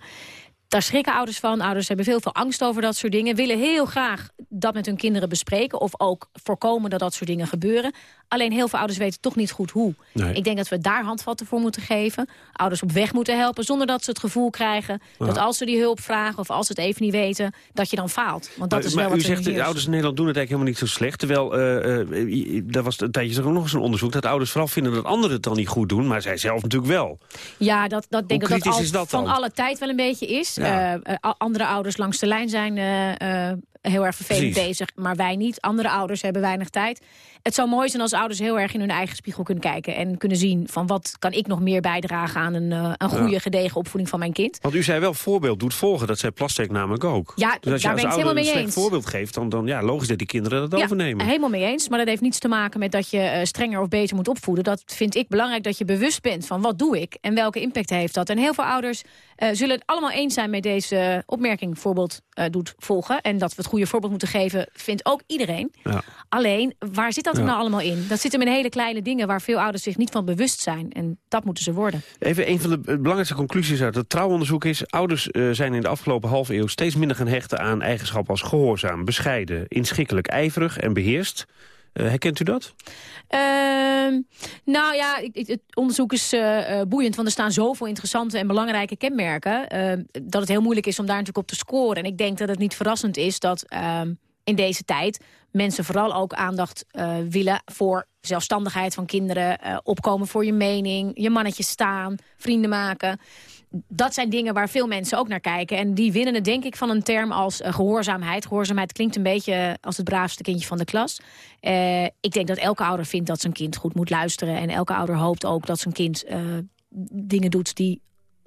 daar schrikken ouders van. Ouders hebben veel, veel angst over dat soort dingen. Willen heel graag dat met hun kinderen bespreken. Of ook voorkomen dat dat soort dingen gebeuren. Alleen heel veel ouders weten toch niet goed hoe. Nee. Ik denk dat we daar handvatten voor moeten geven. Ouders op weg moeten helpen. Zonder dat ze het gevoel krijgen ja. dat als ze die hulp vragen... of als ze het even niet weten, dat je dan faalt. Want dat maar, is wel maar wat u zegt, de ouders in Nederland doen het eigenlijk helemaal niet zo slecht. Terwijl, uh, uh, daar was een tijdje ook nog eens een onderzoek... dat ouders vooral vinden dat anderen het dan niet goed doen. Maar zij zelf natuurlijk wel. Ja, dat, dat denk ik dat, dat, dat van alle tijd wel een beetje is. Ja. Uh, andere ouders langs de lijn zijn heel erg vervelend Precies. bezig. Maar wij niet. Andere ouders hebben weinig tijd. Het zou mooi zijn als ouders heel erg in hun eigen spiegel kunnen kijken. En kunnen zien van wat kan ik nog meer bijdragen aan een, uh, een goede ja. gedegen opvoeding van mijn kind. Want u zei wel voorbeeld doet volgen. Dat zei Plastek namelijk ook. Ja, dus als daar je ben ik helemaal mee een eens. voorbeeld geeft, dan, dan ja, logisch dat die kinderen dat ja, overnemen. helemaal mee eens. Maar dat heeft niets te maken met dat je uh, strenger of beter moet opvoeden. Dat vind ik belangrijk dat je bewust bent van wat doe ik en welke impact heeft dat. En heel veel ouders uh, zullen het allemaal eens zijn met deze opmerking voorbeeld doet volgen. En dat we het goede voorbeeld moeten geven, vindt ook iedereen. Ja. Alleen, waar zit dat Ja. nou allemaal in? Dat zit hem in hele kleine dingen waar veel ouders zich niet van bewust zijn. En dat moeten ze worden. Even een van de eh, belangrijkste conclusies uit het trouwonderzoek is... ouders uh, zijn in de afgelopen halve eeuw steeds minder gaan hechten aan eigenschappen als gehoorzaam, bescheiden, inschikkelijk, ijverig en beheerst. Uh, herkent u dat? Uh, nou ja, het onderzoek is uh, boeiend, want er staan zoveel interessante en belangrijke kenmerken... Ehm, dat het heel moeilijk is om daar natuurlijk op te scoren. En ik denk dat het niet verrassend is dat ehm, in deze tijd mensen vooral ook aandacht willen voor zelfstandigheid van kinderen. Opkomen voor je mening, je mannetje staan, vrienden maken. Dat zijn dingen waar veel mensen ook naar kijken. En die winnen het denk ik van een term als uh, gehoorzaamheid. Gehoorzaamheid klinkt een beetje als het braafste kindje van de klas. ik denk dat elke ouder vindt dat zijn kind goed moet luisteren. En elke ouder hoopt ook dat zijn kind dingen doet die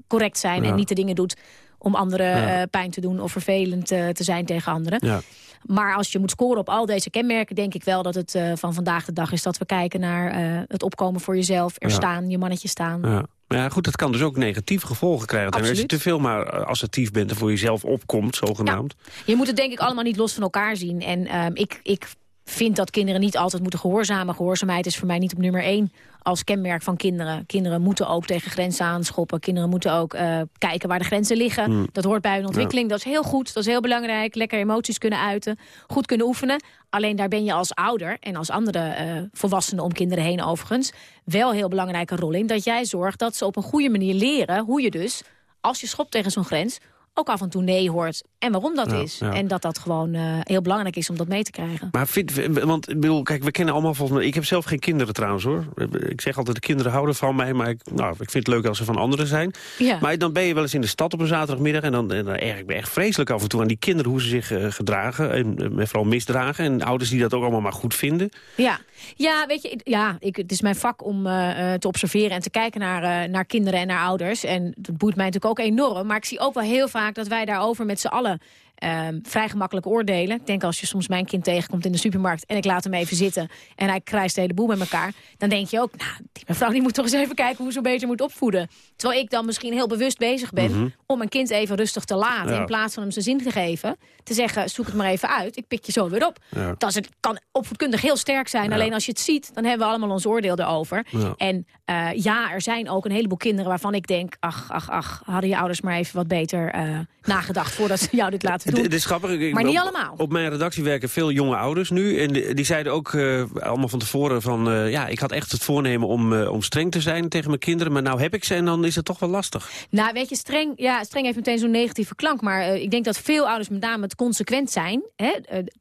correct zijn. Ja. En niet de dingen doet om anderen ja. pijn te doen of vervelend te zijn tegen anderen. Ja. Maar als je moet scoren op al deze kenmerken... denk ik wel dat het van vandaag de dag is dat we kijken naar het opkomen voor jezelf. Er staan, je mannetje staan. Ja. Maar ja, goed, dat kan dus ook negatieve gevolgen krijgen. En Als je Absoluut. te veel maar eh, assertief bent en voor jezelf opkomt, zogenaamd. Je moet het denk ik allemaal niet los van elkaar zien. En ehm, ik, ik vind dat kinderen niet altijd moeten gehoorzamen. Gehoorzaamheid is voor mij niet op nummer één als kenmerk van kinderen. Kinderen moeten ook tegen grenzen aanschoppen. Kinderen moeten ook uh, kijken waar de grenzen liggen. Hmm. Dat hoort bij hun ontwikkeling. Dat is heel goed, dat is heel belangrijk. Lekker emoties kunnen uiten, goed kunnen oefenen. Alleen daar ben je als ouder en als andere uh, volwassenen om kinderen heen overigens... wel een heel belangrijke rol in. Dat jij zorgt dat ze op een goede manier leren hoe je dus... als je schopt tegen zo'n grens ook af en toe nee hoort. En waarom dat Ja, is. ja. En dat dat gewoon uh, heel belangrijk is om dat mee te krijgen. Maar vind, want ik bedoel, kijk, we kennen allemaal volgens mij... Ik heb zelf geen kinderen trouwens hoor. Ik zeg altijd, de kinderen houden van mij, maar ik, nou, ik vind het leuk als ze van anderen zijn. Ja. Maar dan ben je wel eens in de stad op een zaterdagmiddag... en dan, en dan erg ik me echt vreselijk af en toe aan die kinderen... hoe ze zich uh, gedragen en uh, vooral misdragen. En ouders die dat ook allemaal maar goed vinden. Ja, ja weet je, ja, ik, het is mijn vak om uh, te observeren en te kijken naar, naar kinderen en naar ouders. En dat boeit mij natuurlijk ook enorm. Maar ik zie ook wel heel vaak dat wij daarover met z'n allen dollar Um, vrij gemakkelijk oordelen. Ik denk als je soms mijn kind tegenkomt in de supermarkt... en ik laat hem even zitten en hij krijgt de hele boel met elkaar... dan denk je ook, nou, die mevrouw die moet toch eens even kijken... hoe ze beter moet opvoeden. Terwijl ik dan misschien heel bewust bezig ben... Mhm. Mm -hmm. om mijn kind even rustig te laten... Ja. in plaats van hem zijn zin te geven. Te zeggen, zoek het maar even uit, ik pik je zo weer op. Ja. Dat het kan opvoedkundig heel sterk zijn. Ja. Alleen als je het ziet, dan hebben we allemaal ons oordeel erover. En uh, ja, er zijn ook een heleboel kinderen waarvan ik denk... ach, ach, ach, hadden je ouders maar even wat beter uh, nagedacht... voordat ze jou dit laten doen. Het is grappig. Ik, maar niet op, allemaal. Op mijn redactie werken veel jonge ouders nu. En die, die zeiden ook uh, allemaal van tevoren van... Uh, ja, ik had echt het voornemen om, uh, om streng te zijn tegen mijn kinderen. Maar nou heb ik ze en dan is het toch wel lastig. Nou, weet je, streng, ja, streng heeft meteen zo'n negatieve klank. Maar ik denk dat veel ouders met name het consequent zijn. Hè?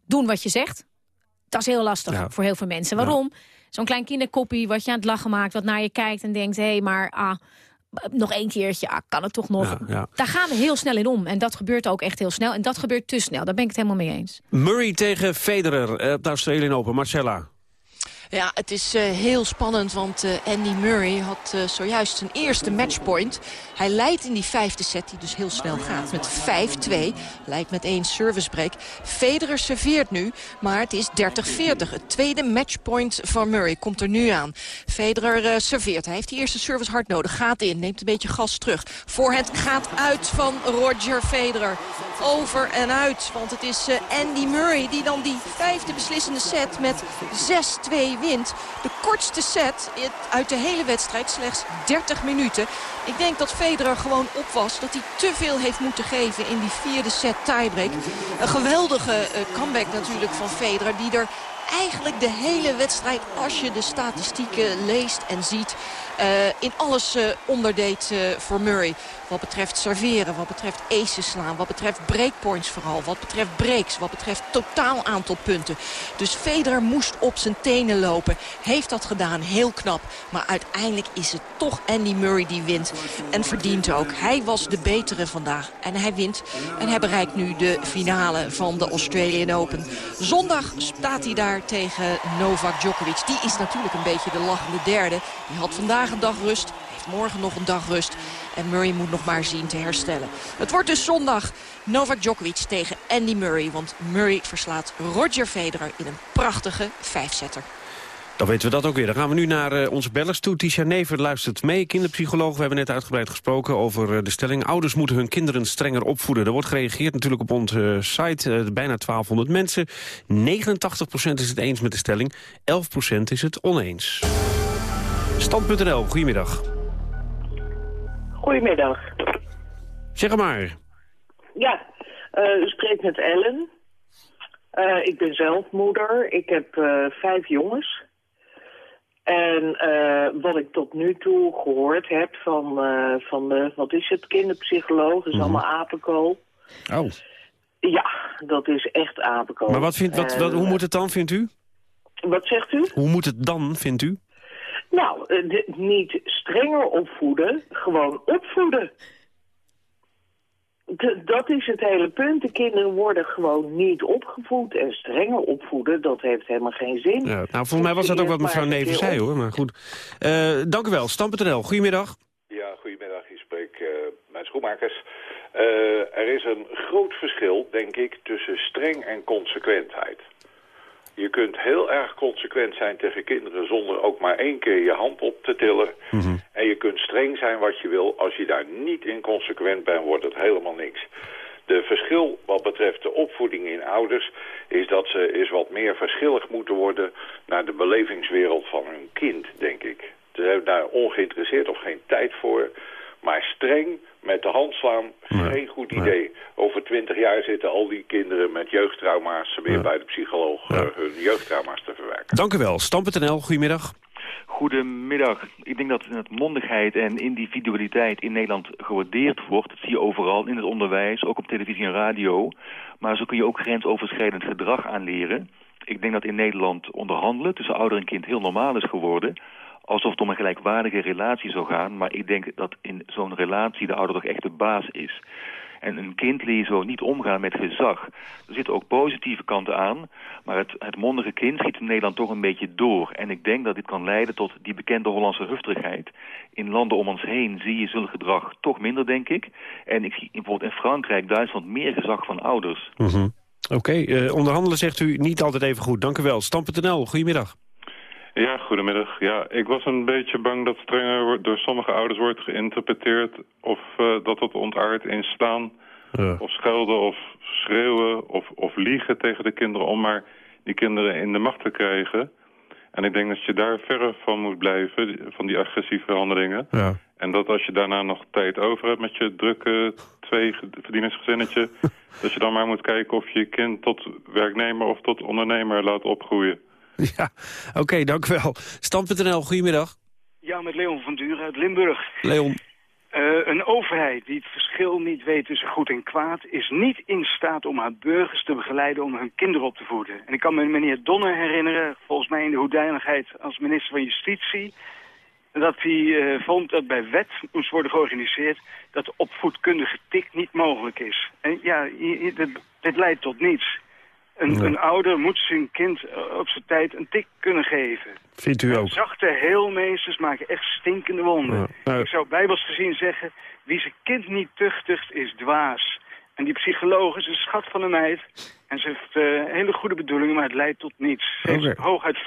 Doen wat je zegt. Dat is heel lastig ja. voor heel veel mensen. Waarom? Ja. Zo'n klein kinderkoppie wat je aan het lachen maakt... wat naar je kijkt en denkt... hé, hey, maar... Ah, nog één keertje, ah, kan het toch nog? Ja, ja. Daar gaan we heel snel in om. En dat gebeurt ook echt heel snel. En dat gebeurt te snel. Daar ben ik het helemaal mee eens. Murray tegen Federer op de Australian Open. Marcella. Ja, het is uh, heel spannend, want uh, Andy Murray had uh, zojuist zijn eerste matchpoint. Hij leidt in die vijfde set, die dus heel snel gaat, met 5-2. Lijkt met één servicebreak. Federer serveert nu, maar het is 30-40. Het tweede matchpoint van Murray komt er nu aan. Federer serveert. Hij heeft die eerste service hard nodig. Gaat in, neemt een beetje gas terug. Voorhand gaat uit van Roger Federer. Over en uit, want het is Andy Murray die dan die vijfde beslissende set met 6-2 wint. De kortste set uit de hele wedstrijd, slechts 30 minuten. Ik denk dat Federer gewoon op was. Dat hij te veel heeft moeten geven in die vierde set tiebreak. Een geweldige comeback natuurlijk van Federer. Die er eigenlijk de hele wedstrijd, als je de statistieken leest en ziet... Uh, in alles uh, onderdeed uh, voor Murray. Wat betreft serveren, wat betreft aces slaan, wat betreft breakpoints vooral. Wat betreft breaks, wat betreft totaal aantal punten. Dus Federer moest op zijn tenen lopen. Heeft dat gedaan, heel knap. Maar uiteindelijk is het toch Andy Murray die wint. En verdient ook. Hij was de betere vandaag. En hij wint. En hij bereikt nu de finale van de Australian Open. Zondag staat hij daar tegen Novak Djokovic. Die is natuurlijk een beetje de lachende derde. Die had vandaag een dag rust. Heeft morgen nog een dag rust. En Murray moet nog maar zien te herstellen. Het wordt dus zondag Novak Djokovic tegen Andy Murray. Want Murray verslaat Roger Federer in een prachtige vijfzetter. Dan weten we dat ook weer. Dan gaan we nu naar uh, onze bellers toe. Tisha Never luistert mee, kinderpsycholoog. We hebben net uitgebreid gesproken over uh, de stelling... ouders moeten hun kinderen strenger opvoeden. Er wordt gereageerd natuurlijk op onze uh, site. bijna 1200 mensen. 89% is het eens met de stelling. 11% is het oneens. Stand.nl, goedemiddag. Goedemiddag. Zeg maar. Ja, u spreekt met Ellen. Ik ben zelf moeder. Ik heb vijf jongens. En wat ik tot nu toe gehoord heb van, van de, wat is het, kinderpsycholoog, is mm -hmm. allemaal apenkool. Oh. Ja, dat is echt apenkool. Maar wat vindt, wat, wat, hoe moet het dan, vindt u? Wat zegt u? Hoe moet het dan, vindt u? Nou, niet strenger opvoeden, gewoon opvoeden. De, dat is het hele punt. De kinderen worden gewoon niet opgevoed. En strenger opvoeden, dat heeft helemaal geen zin. Ja, nou, volgens mij was dat ook wat mevrouw Neven zei, hoor. Maar goed. Uh, dank u wel. Stam.nl, goedemiddag. Ja, goedemiddag. Ik spreek uh, met schoenmakers. Uh, er is een groot verschil, denk ik, tussen streng en consequentheid. Je kunt heel erg consequent zijn tegen kinderen zonder ook maar één keer je hand op te tillen. Mm -hmm. En je kunt streng zijn wat je wil. Als je daar niet in consequent bent, wordt het helemaal niks. De verschil wat betreft de opvoeding in ouders is dat ze eens wat meer verschillig moeten worden naar de belevingswereld van hun kind, denk ik. Ze hebben daar ongeïnteresseerd of geen tijd voor. Maar streng met de hand slaan, geen goed idee. Over twintig jaar zitten al die kinderen met jeugdtrauma's weer bij de psycholoog uh, hun jeugdtrauma's te verwerken. Dank u wel. Stam.nl, goedemiddag. Goedemiddag. Ik denk dat het mondigheid en individualiteit in Nederland gewaardeerd wordt. Dat zie je overal in het onderwijs, ook op televisie en radio. Maar zo kun je ook grensoverschrijdend gedrag aanleren. Ik denk dat in Nederland onderhandelen tussen ouder en kind heel normaal is geworden alsof het om een gelijkwaardige relatie zou gaan. Maar ik denk dat in zo'n relatie de ouder toch echt de baas is. En een kind leert zo niet omgaan met gezag. Er zitten ook positieve kanten aan, maar het, het mondige kind schiet in Nederland toch een beetje door. En ik denk dat dit kan leiden tot die bekende Hollandse hufterigheid. In landen om ons heen zie je zulk gedrag toch minder, denk ik. En ik zie bijvoorbeeld in Frankrijk, Duitsland meer gezag van ouders. -hmm. Oké, uh, onderhandelen zegt u niet altijd even goed. Dank u wel. Stam.nl, goedemiddag. Ja, goedemiddag. Ja, ik was een beetje bang dat strenger door sommige ouders wordt geïnterpreteerd... of uh, dat het ontaard in staan ja. of schelden of schreeuwen of, of liegen tegen de kinderen... om maar die kinderen in de macht te krijgen. En ik denk dat je daar verre van moet blijven, van die agressieve handelingen. Ja. En dat als je daarna nog tijd over hebt met je drukke twee verdieningsgezinnetje... dat je dan maar moet kijken of je je kind tot werknemer of tot ondernemer laat opgroeien. Ja, oké, okay, dank u wel. Stand.nl, goedemiddag. Ja, met Leon van Duren uit Limburg. Leon. Uh, een overheid die het verschil niet weet tussen goed en kwaad... is niet in staat om haar burgers te begeleiden om hun kinderen op te voeden. En ik kan me meneer Donner herinneren, volgens mij in de hoedanigheid als minister van Justitie... dat hij uh, vond dat bij wet moest worden georganiseerd... dat opvoedkundige tik niet mogelijk is. En ja, dit, dit leidt tot niets. Een, een ouder moet zijn kind eh, op zijn tijd een tik kunnen geven. Vindt u ook? Zachte heelmeesters maken echt stinkende wonden. Ja, nou- Ik zou bijbels gezien zeggen, wie zijn kind niet tuchtigt is dwaas. En die psycholoog is een schat van een meid. En ze heeft eh, hele goede bedoelingen, maar het leidt tot niets. Ze heeft hooguit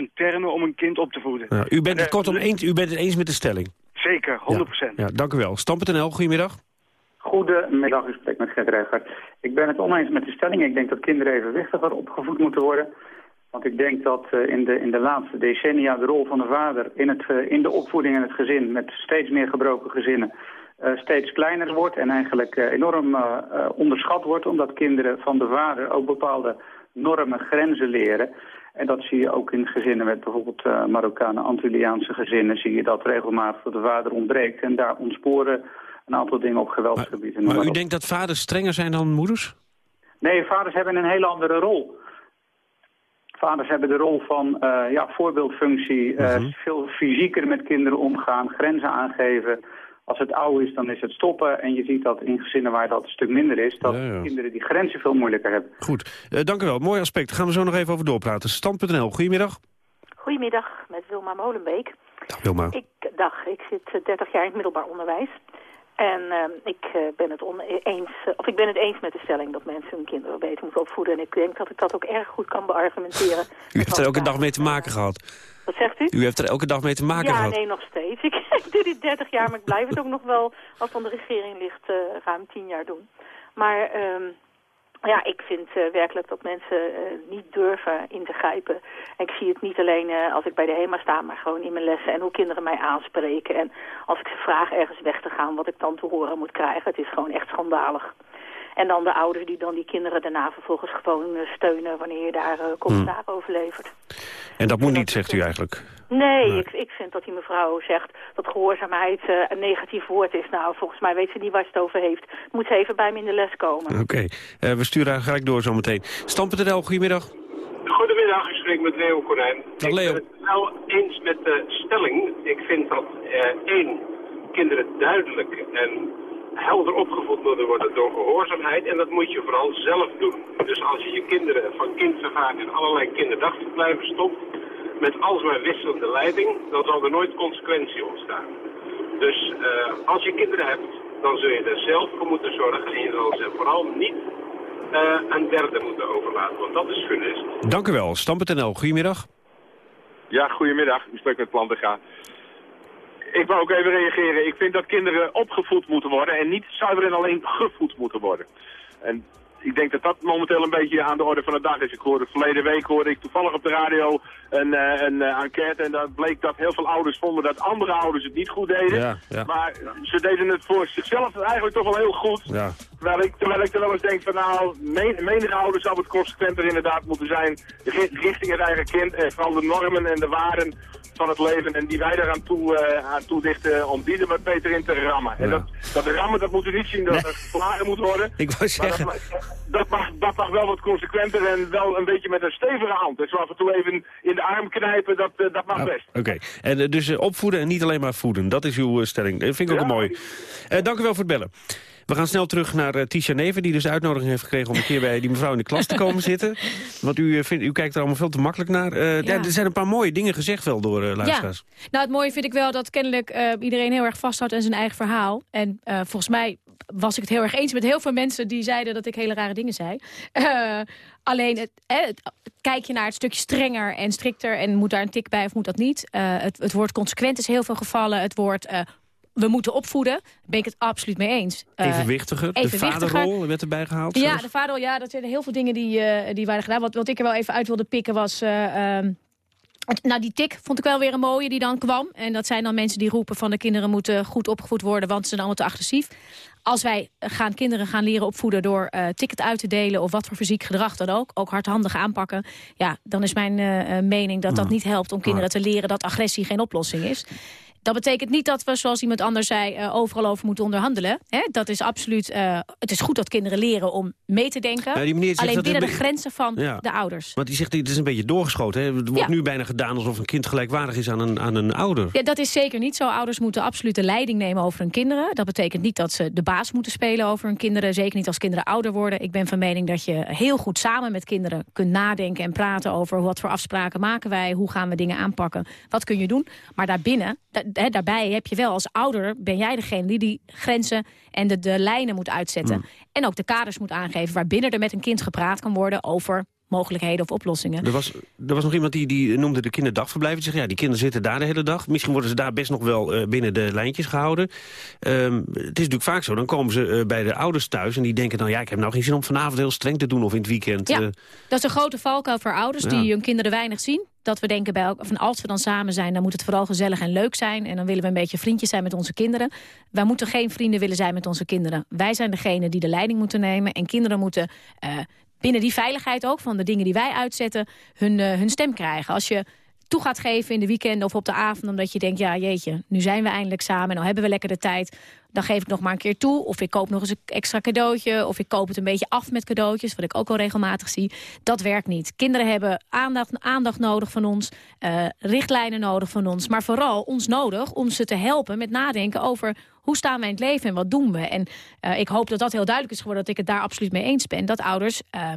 40.000 termen om een kind op te voeden. Nou, u bent het Eh, kortom eens, u bent het eens met de stelling. Zeker, 100%. Ja, dank u wel. Stam.nl, goedemiddag. Goedemiddag, u spreekt met Gert Reigert. Ik ben het oneens met de stelling. Ik denk dat kinderen evenwichtiger opgevoed moeten worden. Want ik denk dat eh, in, de, in de laatste decennia de rol van de vader in, het, eh, in de opvoeding en het gezin... met steeds meer gebroken gezinnen eh, steeds kleiner wordt... en eigenlijk enorm onderschat wordt... omdat kinderen van de vader ook bepaalde normen, grenzen leren... En dat zie je ook in gezinnen met bijvoorbeeld uh, Marokkanen, Antilliaanse gezinnen... zie je dat regelmatig dat de vader ontbreekt. En daar ontsporen een aantal dingen op geweldsgebieden. Maar u denkt dat vaders strenger zijn dan moeders? Nee, vaders hebben een hele andere rol. Vaders hebben de rol van uh, ja, voorbeeldfunctie, uh, veel fysieker met kinderen omgaan, grenzen aangeven. Als het oud is, dan is het stoppen. En je ziet dat in gezinnen waar dat een stuk minder is... dat ja, ja. kinderen die grenzen veel moeilijker hebben. Goed, uh, dank u wel. Mooi aspect. Daar gaan we zo nog even over doorpraten. Stand.nl, goedemiddag. Goedemiddag, met Wilma Molenbeek. Dag Wilma. Ik, dag, ik zit 30 jaar in het middelbaar onderwijs. En uh, ik, uh, ben het eens, uh, of ik ben het eens met de stelling dat mensen hun kinderen beter moeten opvoeden. En ik denk dat ik dat ook erg goed kan beargumenteren. U heeft er elke dag mee te maken gehad. Wat zegt u? U heeft er elke dag mee te maken ja, gehad. Ja, nee, nog steeds. Ik, ik, doe dit 30 jaar, maar ik blijf het ook nog wel, als het aan de regering ligt, uh, ruim 10 jaar doen. Maar um, ja, ik vind uh, werkelijk dat mensen uh, niet durven in te grijpen. En ik zie het niet alleen uh, als ik bij de HEMA sta, maar gewoon in mijn lessen en hoe kinderen mij aanspreken. En als ik ze vraag ergens weg te gaan, wat ik dan te horen moet krijgen. Het is gewoon echt schandalig. En dan de ouders die dan die kinderen daarna vervolgens gewoon uh, steunen wanneer je daar uh, commentaar hmm. over levert. En dat moet niet, zegt u eigenlijk? Nee, nee. Ik, ik vind dat die mevrouw zegt dat gehoorzaamheid uh, een negatief woord is. Nou, volgens mij weet ze niet waar ze het over heeft. Moet ze even bij me in de les komen. Oké, okay. uh, we sturen haar gelijk door zometeen. Stam.nl, goedemiddag. Goedemiddag, ik spreek met Leo Konijn. Dag Leo. Ik ben het wel eens met de stelling. Ik vind dat uh, één, kinderen duidelijk en helder opgevoed moeten worden door gehoorzaamheid. En dat moet je vooral zelf doen. Dus als je je kinderen van kind af aan in allerlei kinderdagverblijven stopt, met alsmaar wisselende leiding, dan zal er nooit consequentie ontstaan. Dus uh, als je kinderen hebt, dan zul je er zelf voor moeten zorgen. En je zal ze vooral niet uh, aan derden moeten overlaten, want dat is funest. Dank u wel. Stam.nl, goedemiddag. Ja, goedemiddag. U spreekt met Plantenga. Ik wou ook even reageren. Ik vind dat kinderen opgevoed moeten worden en niet zuiver en alleen gevoed moeten worden. En ik denk dat dat momenteel een beetje aan de orde van de dag is. Ik hoorde verleden week hoorde ik toevallig op de radio een, uh, een uh, enquête en dat bleek dat heel veel ouders vonden dat andere ouders het niet goed deden. Ja, ja. Maar ze deden het voor zichzelf eigenlijk toch wel heel goed. Ja. Terwijl, ik, terwijl ik er wel eens denk van nou, men, menige ouders zou het consequenter inderdaad moeten zijn richting het eigen kind en vooral de normen en de waarden van het leven en die wij daaraan toe, uh, aan toedichten om die er wat beter in te rammen. En dat, dat rammen, dat moet u niet zien dat nee. er geslagen moet worden. Ik wou zeggen... Dat, dat, mag, dat mag wel wat consequenter en wel een beetje met een stevige hand. Dus af en toe even in de arm knijpen, dat, uh, dat mag oh, best. Oké, okay. en uh, dus opvoeden en niet alleen maar voeden. Dat is uw stelling. Dat vind ik ook ja. mooi. dank u wel voor het bellen. We gaan snel terug naar uh, Tisha Neven, die dus de uitnodiging heeft gekregen... om een keer bij die mevrouw in de klas te komen zitten. Want u, uh, vindt, u kijkt er allemaal veel te makkelijk naar. Uh, ja. Ja, er zijn een paar mooie dingen gezegd wel door uh, luisteraars. Ja. Nou, het mooie vind ik wel dat kennelijk iedereen heel erg vasthoudt aan zijn eigen verhaal. En volgens mij was ik het heel erg eens met heel veel mensen... die zeiden dat ik hele rare dingen zei. alleen, het, het, kijk je naar het stukje strenger en strikter... en moet daar een tik bij of moet dat niet? het, het woord consequent is heel veel gevallen. Het woord we moeten opvoeden. Daar ben ik het absoluut mee eens. Uh, evenwichtiger, evenwichtiger, de vaderrol werd erbij gehaald. Ja, zelfs. de vaderrol, ja, dat zijn heel veel dingen die, uh, die waren gedaan. Wat, wat ik er wel even uit wilde pikken was... Uh, um, nou, die tik vond ik wel weer een mooie die dan kwam. En dat zijn dan mensen die roepen van de kinderen moeten goed opgevoed worden... want ze zijn allemaal te agressief. Als wij gaan kinderen gaan leren opvoeden door uh, ticket uit te delen... of wat voor fysiek gedrag dan ook, ook hardhandig aanpakken... ja, dan is mijn uh, mening dat dat niet helpt om kinderen te leren... dat agressie geen oplossing is. Dat betekent niet dat we, zoals iemand anders zei, uh, overal over moeten onderhandelen. Hè? Dat is absoluut, uh, het is goed dat kinderen leren om mee te denken. Alleen binnen de grenzen van de ouders. Want die zegt, het is een beetje doorgeschoten. Hè? Het wordt nu bijna gedaan alsof een kind gelijkwaardig is aan een, aan een ouder. Ja, dat is zeker niet zo. Ouders moeten absoluut de leiding nemen over hun kinderen. Dat betekent niet dat ze de baas moeten spelen over hun kinderen. Zeker niet als kinderen ouder worden. Ik ben van mening dat je heel goed samen met kinderen kunt nadenken en praten over wat voor afspraken maken wij, hoe gaan we dingen aanpakken, wat kun je doen. Maar daarbinnen, daarbij heb je wel als ouder, ben jij degene die die grenzen en de, de lijnen moet uitzetten. Mm. En ook de kaders moet aangeven waarbinnen er met een kind gepraat kan worden over mogelijkheden of oplossingen. Er was, er was nog iemand die, die noemde de kinderdagverblijven. Die zegt, ja, die kinderen zitten daar de hele dag. Misschien worden ze daar best nog wel uh, binnen de lijntjes gehouden. Um, het is natuurlijk vaak zo, dan komen ze uh, bij de ouders thuis... en die denken dan, ja, ik heb nou geen zin om vanavond heel streng te doen... of in het weekend. Ja, uh, dat is een grote valkuil voor ouders ja. die hun kinderen weinig zien. Dat we denken bij elkaar, van als we dan samen zijn... dan moet het vooral gezellig en leuk zijn. En dan willen we een beetje vriendjes zijn met onze kinderen. Wij moeten geen vrienden willen zijn met onze kinderen. Wij zijn degene die de leiding moeten nemen. En kinderen moeten binnen die veiligheid ook van de dingen die wij uitzetten... hun, uh, hun stem krijgen. Als je toe gaat geven in de weekend of op de avond... omdat je denkt, ja jeetje, nu zijn we eindelijk samen... en nou hebben we lekker de tijd, dan geef ik nog maar een keer toe. Of ik koop nog eens een extra cadeautje. Of ik koop het een beetje af met cadeautjes, wat ik ook al regelmatig zie. Dat werkt niet. Kinderen hebben aandacht, aandacht nodig van ons. Uh, richtlijnen nodig van ons. Maar vooral ons nodig om ze te helpen met nadenken over... hoe staan wij in het leven en wat doen we? En uh, ik hoop dat dat heel duidelijk is geworden... dat ik het daar absoluut mee eens ben. Dat ouders... Uh,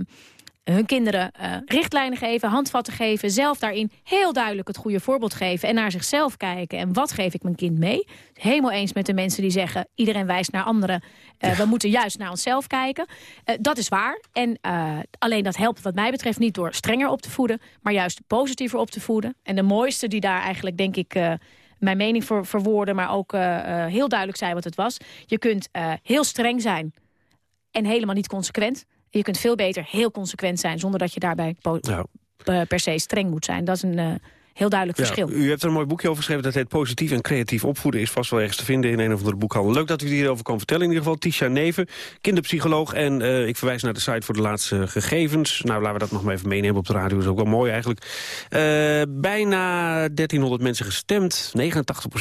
hun kinderen uh, richtlijnen geven, handvatten geven... zelf daarin heel duidelijk het goede voorbeeld geven... en naar zichzelf kijken. En wat geef ik mijn kind mee? Helemaal eens met de mensen die zeggen... iedereen wijst naar anderen. Uh, we moeten juist naar onszelf kijken. Uh, dat is waar. En alleen dat helpt wat mij betreft niet door strenger op te voeden... maar juist positiever op te voeden. En de mooiste die daar eigenlijk, denk ik mijn mening voor verwoorden... maar ook heel duidelijk zei wat het was. Je kunt heel streng zijn en helemaal niet consequent. Je kunt veel beter heel consequent zijn... zonder dat je daarbij per se streng moet zijn. Dat is een... Heel duidelijk verschil. u hebt er een mooi boekje over geschreven. Dat heet Positief en Creatief Opvoeden. Is vast wel ergens te vinden in een of andere boekhandel. Leuk dat u hierover kan vertellen. In ieder geval Tisha Neven, kinderpsycholoog. En uh, ik verwijs naar de site voor de laatste gegevens. Nou, laten we dat nog maar even meenemen op de radio. Dat is ook wel mooi eigenlijk. Uh, bijna 1300 mensen gestemd. 89%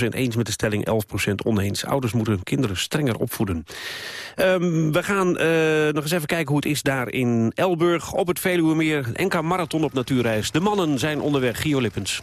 eens met de stelling, 11% oneens. Ouders moeten hun kinderen strenger opvoeden. Um, we gaan uh, nog eens even kijken hoe het is daar in Elburg. Op het Veluwemeer. NK Marathon op natuurreis. De mannen zijn onderweg. Gio Lippens.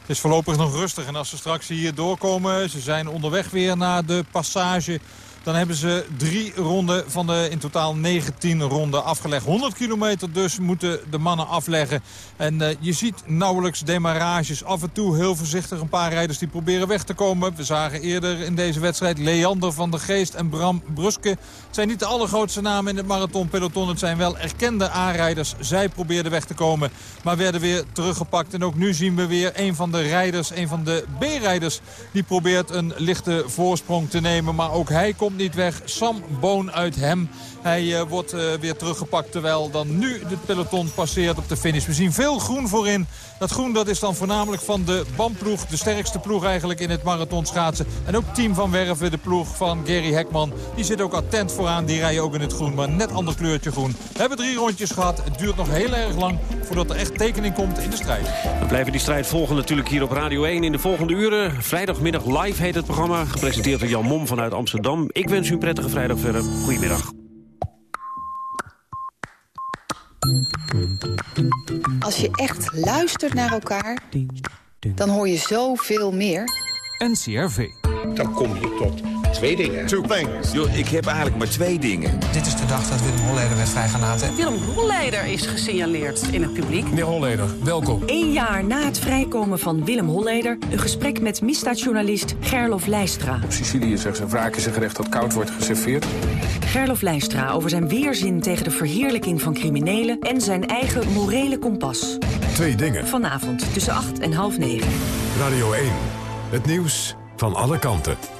Het is voorlopig nog rustig. En als ze straks hier doorkomen, ze zijn onderweg weer naar de passage dan hebben ze drie ronden van de in totaal 19 ronden afgelegd. 100 kilometer dus moeten de mannen afleggen. En uh, je ziet nauwelijks demarages. Af en toe heel voorzichtig een paar rijders die proberen weg te komen. We zagen eerder in deze wedstrijd Leander van der Geest en Bram Bruske. Het zijn niet de allergrootste namen in het marathonpeloton. Het zijn wel erkende aanrijders. Zij probeerden weg te komen, maar werden weer teruggepakt. En ook nu zien we weer een van de rijders, een van de B-rijders... die probeert een lichte voorsprong te nemen. Maar ook hij komt niet weg. Sam Boon uit hem. Hij uh, wordt uh, weer teruggepakt terwijl dan nu het peloton passeert op de finish. We zien veel groen voorin. Dat groen dat is dan voornamelijk van de BAM-ploeg. De sterkste ploeg eigenlijk in het marathonschaatsen. En ook team van Werven, de ploeg van Gary Hekman. Die zit ook attent vooraan. Die rijden ook in het groen, maar net ander kleurtje groen. We hebben drie rondjes gehad. Het duurt nog heel erg lang voordat er echt tekening komt in de strijd. We blijven die strijd volgen natuurlijk hier op Radio 1 in de volgende uren. Vrijdagmiddag live heet het programma. Gepresenteerd door Jan Mom vanuit Amsterdam. Ik wens u een prettige vrijdag verder. Goedemiddag. Als je echt luistert naar elkaar, dan hoor je zoveel meer. NCRV. Dan kom je tot twee dingen. Two things. Yo, ik heb eigenlijk maar twee dingen. Dit is de dag dat Willem Holleder werd vrijgelaten. Willem Holleder is gesignaleerd in het publiek. Meneer Holleder, welkom. Eén jaar na het vrijkomen van Willem Holleder... een gesprek met misdaadjournalist Gerlof Leistra. Op Sicilië zegt ze wraak is een gerecht dat koud wordt geserveerd. Gerlof Leistra over zijn weerzin tegen de verheerlijking van criminelen... en zijn eigen morele kompas. Twee dingen. Vanavond tussen acht en half negen. Radio 1. Het nieuws van alle kanten.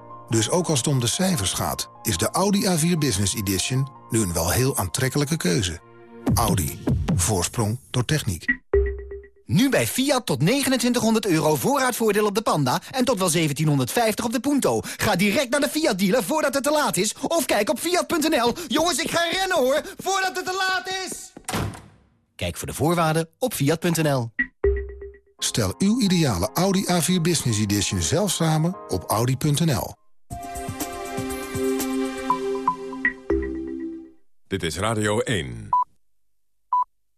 Dus ook als het om de cijfers gaat, is de Audi A4 Business Edition nu een wel heel aantrekkelijke keuze. Audi. Voorsprong door techniek. Nu bij Fiat tot 2900 euro voorraadvoordeel op de Panda en tot wel 1750 op de Punto. Ga direct naar de Fiat dealer voordat het te laat is of kijk op fiat.nl. Jongens, ik ga rennen hoor, voordat het te laat is. Kijk voor de voorwaarden op fiat.nl. Stel uw ideale Audi A4 Business Edition zelf samen op audi.nl. Dit is Radio 1.